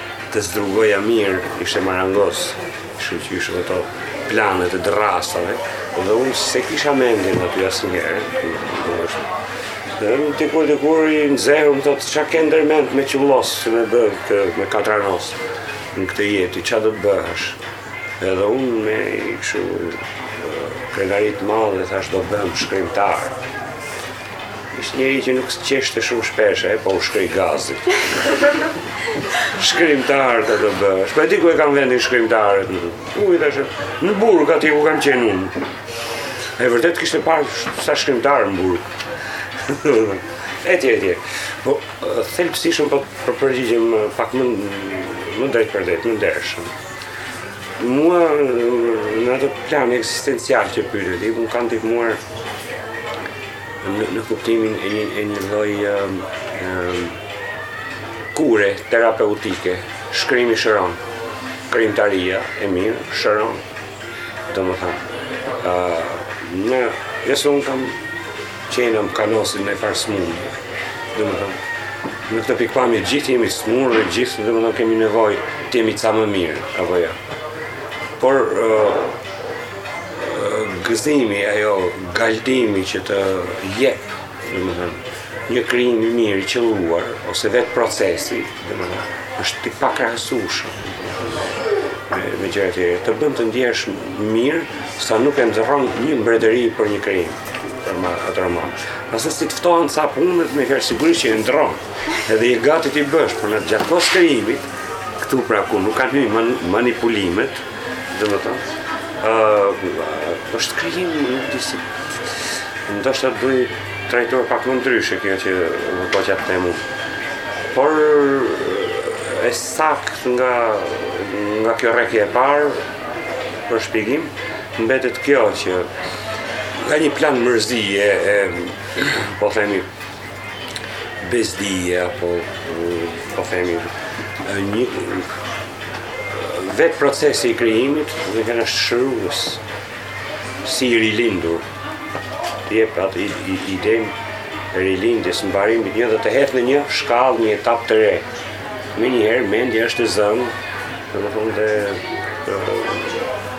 Të zdrugoja mirë, ishte marangoz, shkëlqyeshëm dhe ato planet e dërrasave, dhe unë s'e kisha mendjen aty asnjëherë, dhe unë të kur të kur u nxeh më thotë, ça ke ndërmend me qëllos, që me bërë ti, me katranos, në këtë jetë, ça do të bëhesh, edhe unë me një kështu, krenari të madhe, thashë do bëhem shkrimtar, Ishte njeri që nuk qeshte shumë shpesh, e po u shkri gazit. Shkrimtar do të bëhesh. E di ku e kanë vendin shkrimtarët. Ku i thashë, në burg aty ku kam qenë unë. E vërtet kishte parë ca shkrimtarë në burg. etj, etj. Po, thelbësisht po përgjigjem pak më, më drejtpërdrejt, më ndershëm. Mua në atë plan ekzistencial që pyte ti, më kanë ndihmuar në, në kuptimin e një, e një lloj e, e, kure terapeutike, shkrimi shëron, krijimtaria e mirë shëron, domethënë, në, nëse unë kam qenë apo kam pasur ndonjë farë sëmundje. Domethënë, në këtë pikëpamje gjithë jemi të smurë dhe gjithë domethënë kemi nevojë të jemi ca më mirë apo jo. Por gëzimi ai galdimi që të jep domethënë një krijim i mirë i qëlluar ose vetë procesi domethënë është i pakrahasueshëm me gjëra të tjera të bën të ndihesh mirë sa nuk e ndërron as me mbretëri për një krijim. për marrë këtë roman. Pasi të ftohen ca punët me këtë sigurisht që e ndërron, edhe je gati t'i bësh, por gjatë kohës së krijimit, këtu pra ku nuk ka vend man manipulimet, domethënë, uh, është krijim, nuk di si, ndoshta do trajtuar pak më ndryshe kjo që po zgjatemi. Por, e saktë nga, nga kjo rekje e parë, për shpjegim, Mbetet kjo që nga një plan mërzije e po themi bezdije apo po themi një vetë procesi i krijimit domethënë është shërues si i rilindur të jep atë idenë e rilindjes mbarimit një dhe të hedh në një shkallë një etapë të re menjëherë mendja është e zënë domethënë dhe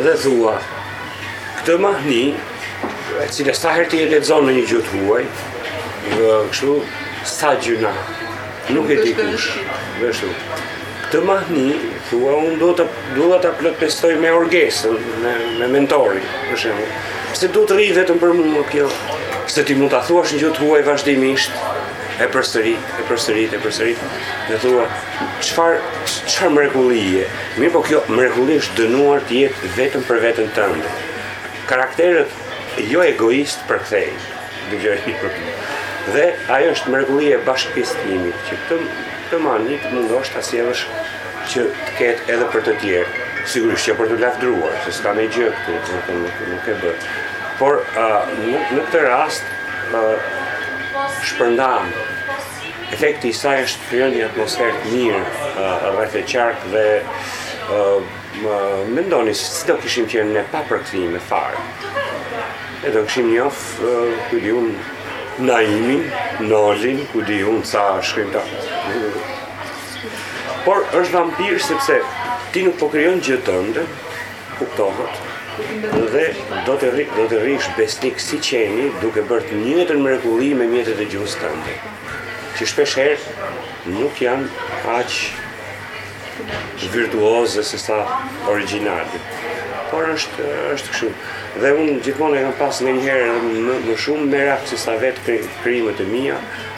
dhe thua, këtë mahni, të cilën sa herë ti e lexon në një gjuhë të huaj, kështu sa gjynah, nuk e di kush. Kështu. Këtë mahni thua unë do të dua ta bashkëpjesëtoj me Orgesën, me me mentorin, për shembull. Pse duhet të rri vetëm për mua kjo? Pse ti mund ta thuash në gjuhë të huaj vazhdimisht? e përsëri, e përsëri, e përsëri, dhe thua, çfarë, çfarë mrekullie? Mirëpo kjo mrekulli është dënuar të jetë vetëm për veten tënde. Karakteret jo egoiste përkthejnë, dhe gjërë një për një. Dhe ajo është mrekullia e bashkëpjesëtimit, që këtë mahni të mundohesh ta sjellësh që të ketë edhe për të tjerë. Sigurisht që për të lavdëruar, se s'ka ndonjë gjë këtu, nuk, nuk, nuk e bën. Por, uh, në, në këtë rast, shpërndan. Efekti i saj është krijon një atmosferë të mirë rreth e qark dhe merre me mend se si do kishim qenë ne pa përkthime fare. E do kishim një of ku di un Naimin, Nolin, ku di un ca shkrimta. Por është vampir sepse ti nuk po krijon gjë tënden, Kuptohet. Dhe do të rri, do të rrish besnik si qeni duke bërë të njëjtën mrekulli me mjetet e gjuhës tënde. Që shpesh herë nuk janë aq virtuoze se sa origjinali. Por është është kështu. Dhe unë gjithmonë e kam pas nganjëherë më, më shumë merak se sa vetë kri, krijimet e mia,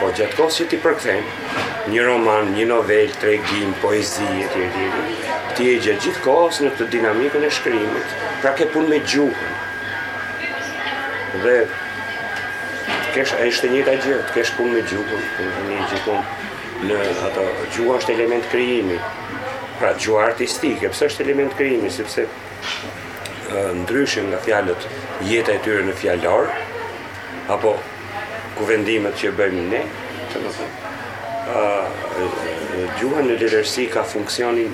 Po gjatë kohës që ti përkthen një roman, një novelë, tregim, poezi e tjerë tjerë, ti je gjatë gjithë kohës në atë dinamikën e shkrimit, pra ke punë me gjuhën. Dhe kesh, është e njëjta gjë, të kesh punë me gjuhën, një gjithmonë në ato gjuha është element krijimi. Pra gjuha artistike, pse është element krijimi, sepse ndryshe nga fjalët jeta e tyre në fjalor apo kuvendimet që bëjmë ne, domethënë, gjuha në letërsi ka funksionin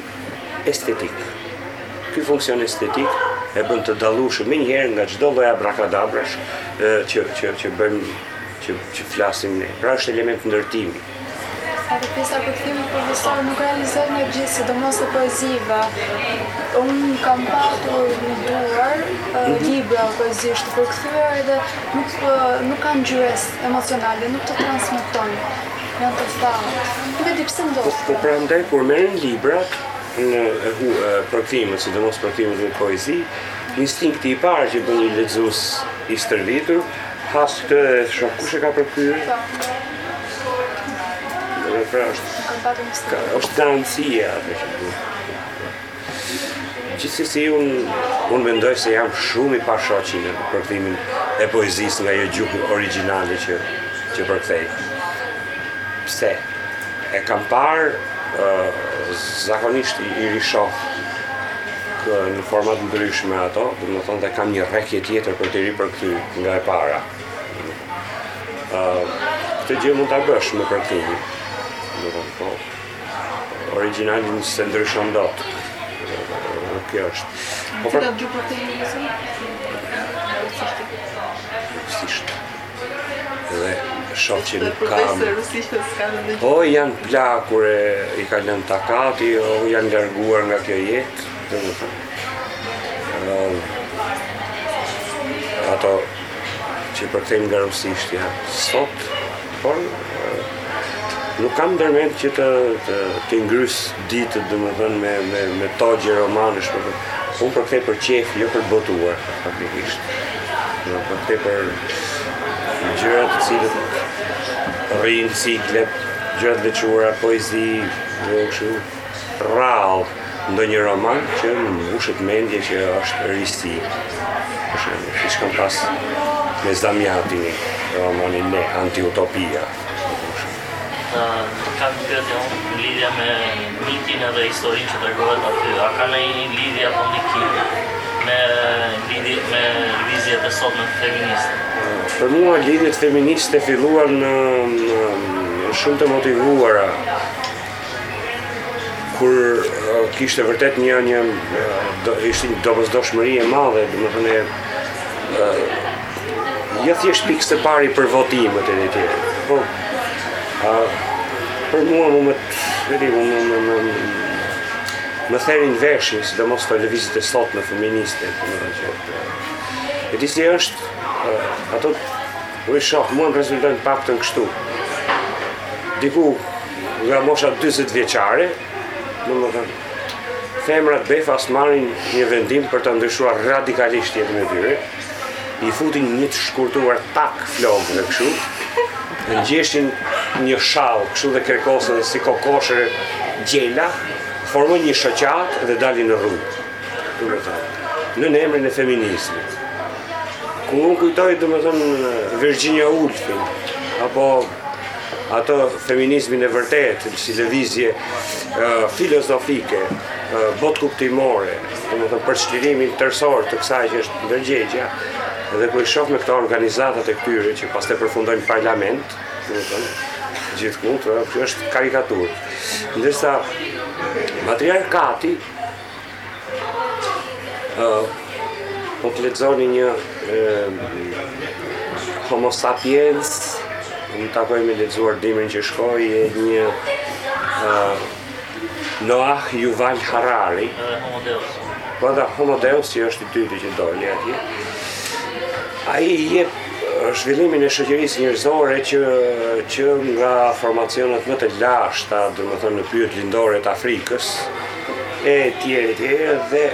estetik. Ky funksion estetik e bën të dallueshme menjëherë nga çdo lloj abrakadabrash që që që bëjmë që që flasim ne. Pra është element ndërtimi. Edhe pjesa e përkthimit profesor nuk realizohet nga të gjithë, sidomos të poezive. Unë kam patur në duar mhm. libra poezish të përkthyer edhe nuk nuk kanë ngjyresë emocionale, nuk të transmetojnë. Janë të thatë. Nuk e di pse ndodh. Po, po prandaj kur merren librat në përkthime, sidomos përkthimet në poezi, instinkti i parë që bën një lexues i stërvitur, është të shohë kush e ka përkthyer. Po. Dhe pra është, është garancia dhe që du. Gjithsesi un mendoj se jam shumë i pashoq në përkthimin e poezisë nga ajo gjuhë originale që, që përkthej. Pse? E kam parë uh, zakonisht i, i rishoh në format ndryshme ato, domethënë dhe kam një rrekje tjetër për t'i ripërkthy nga e para. Këtë gjë mund ta bësh me përkthim. Domethënë, po. Origjinalin s'e ndryshon dot. Nuk kjo është. Po për gjë për të njësoj. Rusisht. Dhe shoh që nuk ka. Rusisht s'ka ndonjë. Po janë plakur e i ka lënë takati, o janë larguar nga kjo jetë. Ato që përkthenin nga rusishtja sot, por nuk kam ndërmend që të, të, të ngrys ditët, domethënë, me, me, me togje romanësh, për, unë përkthej për qejf, jo për botuar, praktikisht. Unë përkthej për gjëra të cilat rrinë, cikle, gjëra të veçuara, poezi, dhe kështu. Rrallë, ndonjë roman që më mbushet mendja që është risi. Për shembull, siç kam pas me Zamjatinin, romanin Ne, antiutopia. Kam një pyetje unë në lidhje me mitin edhe historinë që tregohet aty. A ka ndonjë lidhje apo ndikim me lidhje me lëvizjet e sotme feministe? Për mua lidhjet feministe filluan në, në, në shumë të motivuara kur kishte vërtet një një ishte një domosdoshmëri e madhe, domethënë jo thjesht pikësëpari për votimet e të tjera. Po a për mua më më të më më më më therin veshin, sidomos këto lëvizjet e sotme feministe, në rëgjët. E di si është, ato Unë shoh, mua më rezulton të paktën kështu. Diku nga mosha 40 vjeçare, domethënë femrat befas marrin një vendim për të ndryshuar radikalisht jetën e tyre, i futin një të shkurtuar tak flokëve kshu, ngjeshin një shall kshu dhe krekosen si kokoshë gjela, formojnë një shoqatë dhe dalin në rrugë. në emrin e feminizmit. Kur unë kujtoj domethënë Virginia Woolfin, apo ato feminizmin e vërtetë, si lëvizje filozofike, botëkuptimore, domethënë për çlirimin tërësor të kësaj që është ndërgjegja, dhe po i shof me këta organizatat e këtyre që pastaj përfundojnë në parlament, domethënë, gjithkund, kjo është karikaturë. Ndërsa, matriarkati, po të lexoni një Homo Sapiens më takoi me lexuar dimrin që shkoi e një Noah Yuval Harari po dhe Homo Deus që është i dyti që doli atje ai jep zhvillimin e shoqërisë njerëzore që, që nga formacionet më të lashta, domethënë në pyjet lindore të Afrikës, e tjerë e tjerë dhe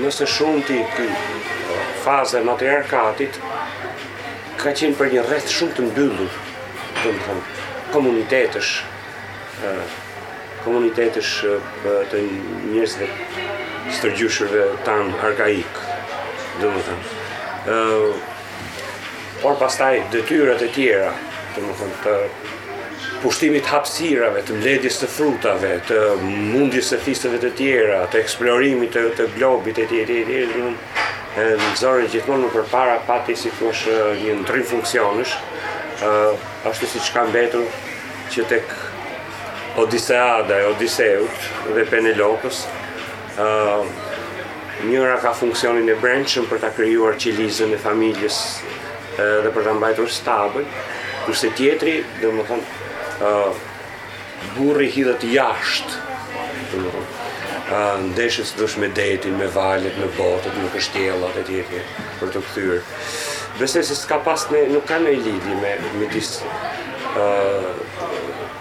nëse shumti faza e matriarkatit ka qenë për një rreth shumë të mbyllur domethënë komunitetesh komunitetesh të njerëzve stërgjyshërve tanë arkaikë domethënë por pastaj detyrat e tjera, domethënë të pushtimit të hapësirave, të mbledhjes së frutave, të mundjes së fiseve të tjera, të eksplorimit të, të globit etj etj etj, domethënë nxorën gjithmonë më përpara pati si të thuash një ndrrim funksionesh, ë ashtu siç ka mbetur që tek Odiseada e Odiseut dhe Penelopës, Njëra ka funksionin e brendshëm për ta krijuar qelizën e familjes dhe për ta mbajtur stabil, kurse tjetri, domethënë, ë burri hidhet jashtë. Ë ndeshet si duash me detin, me valët, me botët, me kështjellat e tjera për t'u kthyer. Besoj se s'ka asnjë, nuk ka një lidhje me midis ë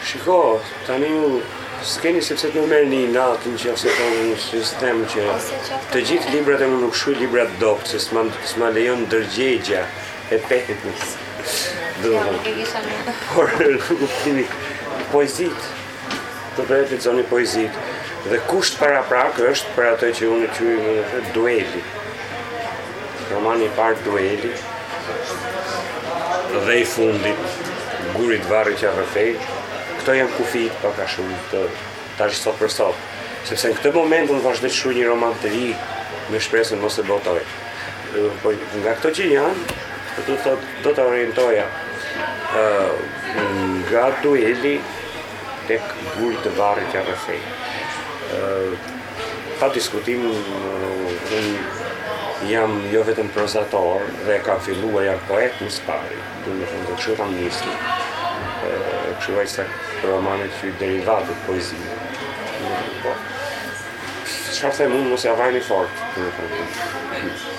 Shiko, tani ju s'keni se pse të më merrni inat në qoftë se them me sistem që të gjithë librat e mi nuk shkruj libra të dobët, se s'ma, s'ma lejon ndërgjegja e penës. Domethënë. Por kuptimi poezitë, të bëhet të lexoni poezitë dhe kusht paraprak është për atë që unë quaj dueli. Romani i parë Dueli dhe i fundit Gurët e Varrit që rrëfej, këto janë kufijtë pak a shumë të themi sot për sot. Sepse në këtë moment unë vazhdoj të shkruaj një roman të ri me shpresën mos e botoj. Po nga këto që janë, do të thotë do ta orientoja ë nga Dueli tek guri i varrit e rrëfej. Pa diskutim, unë jam jo vetëm prozator dhe kam filluar jam poet më së pari, dhe në fund të këshu kam njësë, këshu e sa romanit që i derivat i poezisë. Po, shka them unë, mos ia vini fort, në fund të këshu.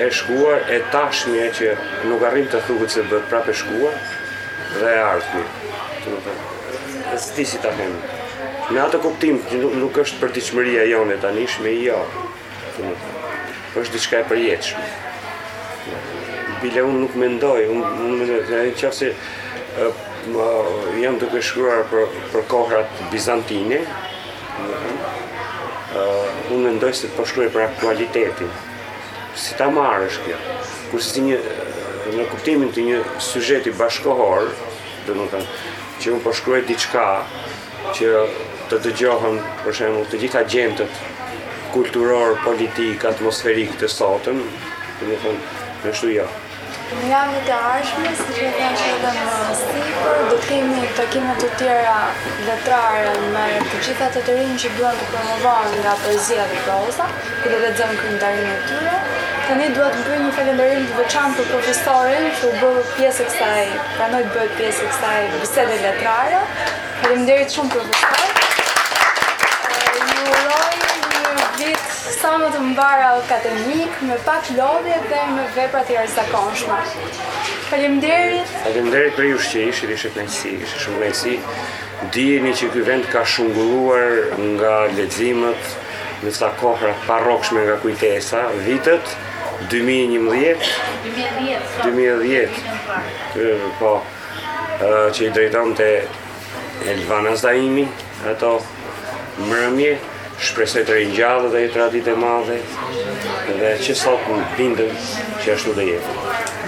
e shkuar, e tashmja që nuk arrin të thuhet se të bëhet prapë e shkuar dhe e ardhmja. Domethënë, s'di si ta them. Në atë kuptim që nuk, nuk është përditshmëria jonë e tanishme, jo. Domethënë, është diçka e përjetshme. Bile unë nuk mendoj, unë, unë mendoj, në qoftë se jam duke shkruar për, për kohrat bizantine, unë mendoj se po shkruaj për aktualitetin. Si ta marrësh kjo? Kurse si në kuptimin të një syzheti bashkëkohor, domethënë, që unë po shkruaj diçka që të dëgjohen për shembull të gjithë agjentët kulturorë, politikë, atmosferikë të sotëm, domethënë, unë ashtu jo. Në javët e ardhshme, siç e thashë edhe më sipër, do të kemi takime të tjera letrare me të gjithë ata të rinj që duan të promovohen nga poezia dhe proza, ku do lexojmë krimtarinë e tyre. Tani dua të bëj një falënderim të veçantë për profesorin që u bë pjesë e kësaj, pranoi të bëhet pjesë e kësaj bisede letrare. Faleminderit shumë profesor. Ju uroj një vit sa më të mbarë akademik, me pak lodhje dhe me vepra të jashtëzakonshme. Faleminderit. Faleminderit për ju që ishit, ishte kënaqësi, ishte shumë kënaqësi. Dijeni që ky vend ka shungulluar nga leximet në ca kohëra të parrokshme nga kujtesa, vitet 2011 2010 2010 po që i drejtonte Elvana Zaimi, ato mbrëmje, shpresoj të ringjallet kjo traditë e madhe, dhe që sot më bindën që ashtu do të jetë.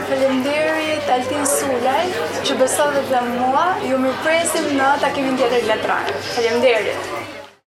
Falemderit Altin Sulaj, që besove dhe mua, ju mirëpresim në takimin tjetër letrar. Falemderit!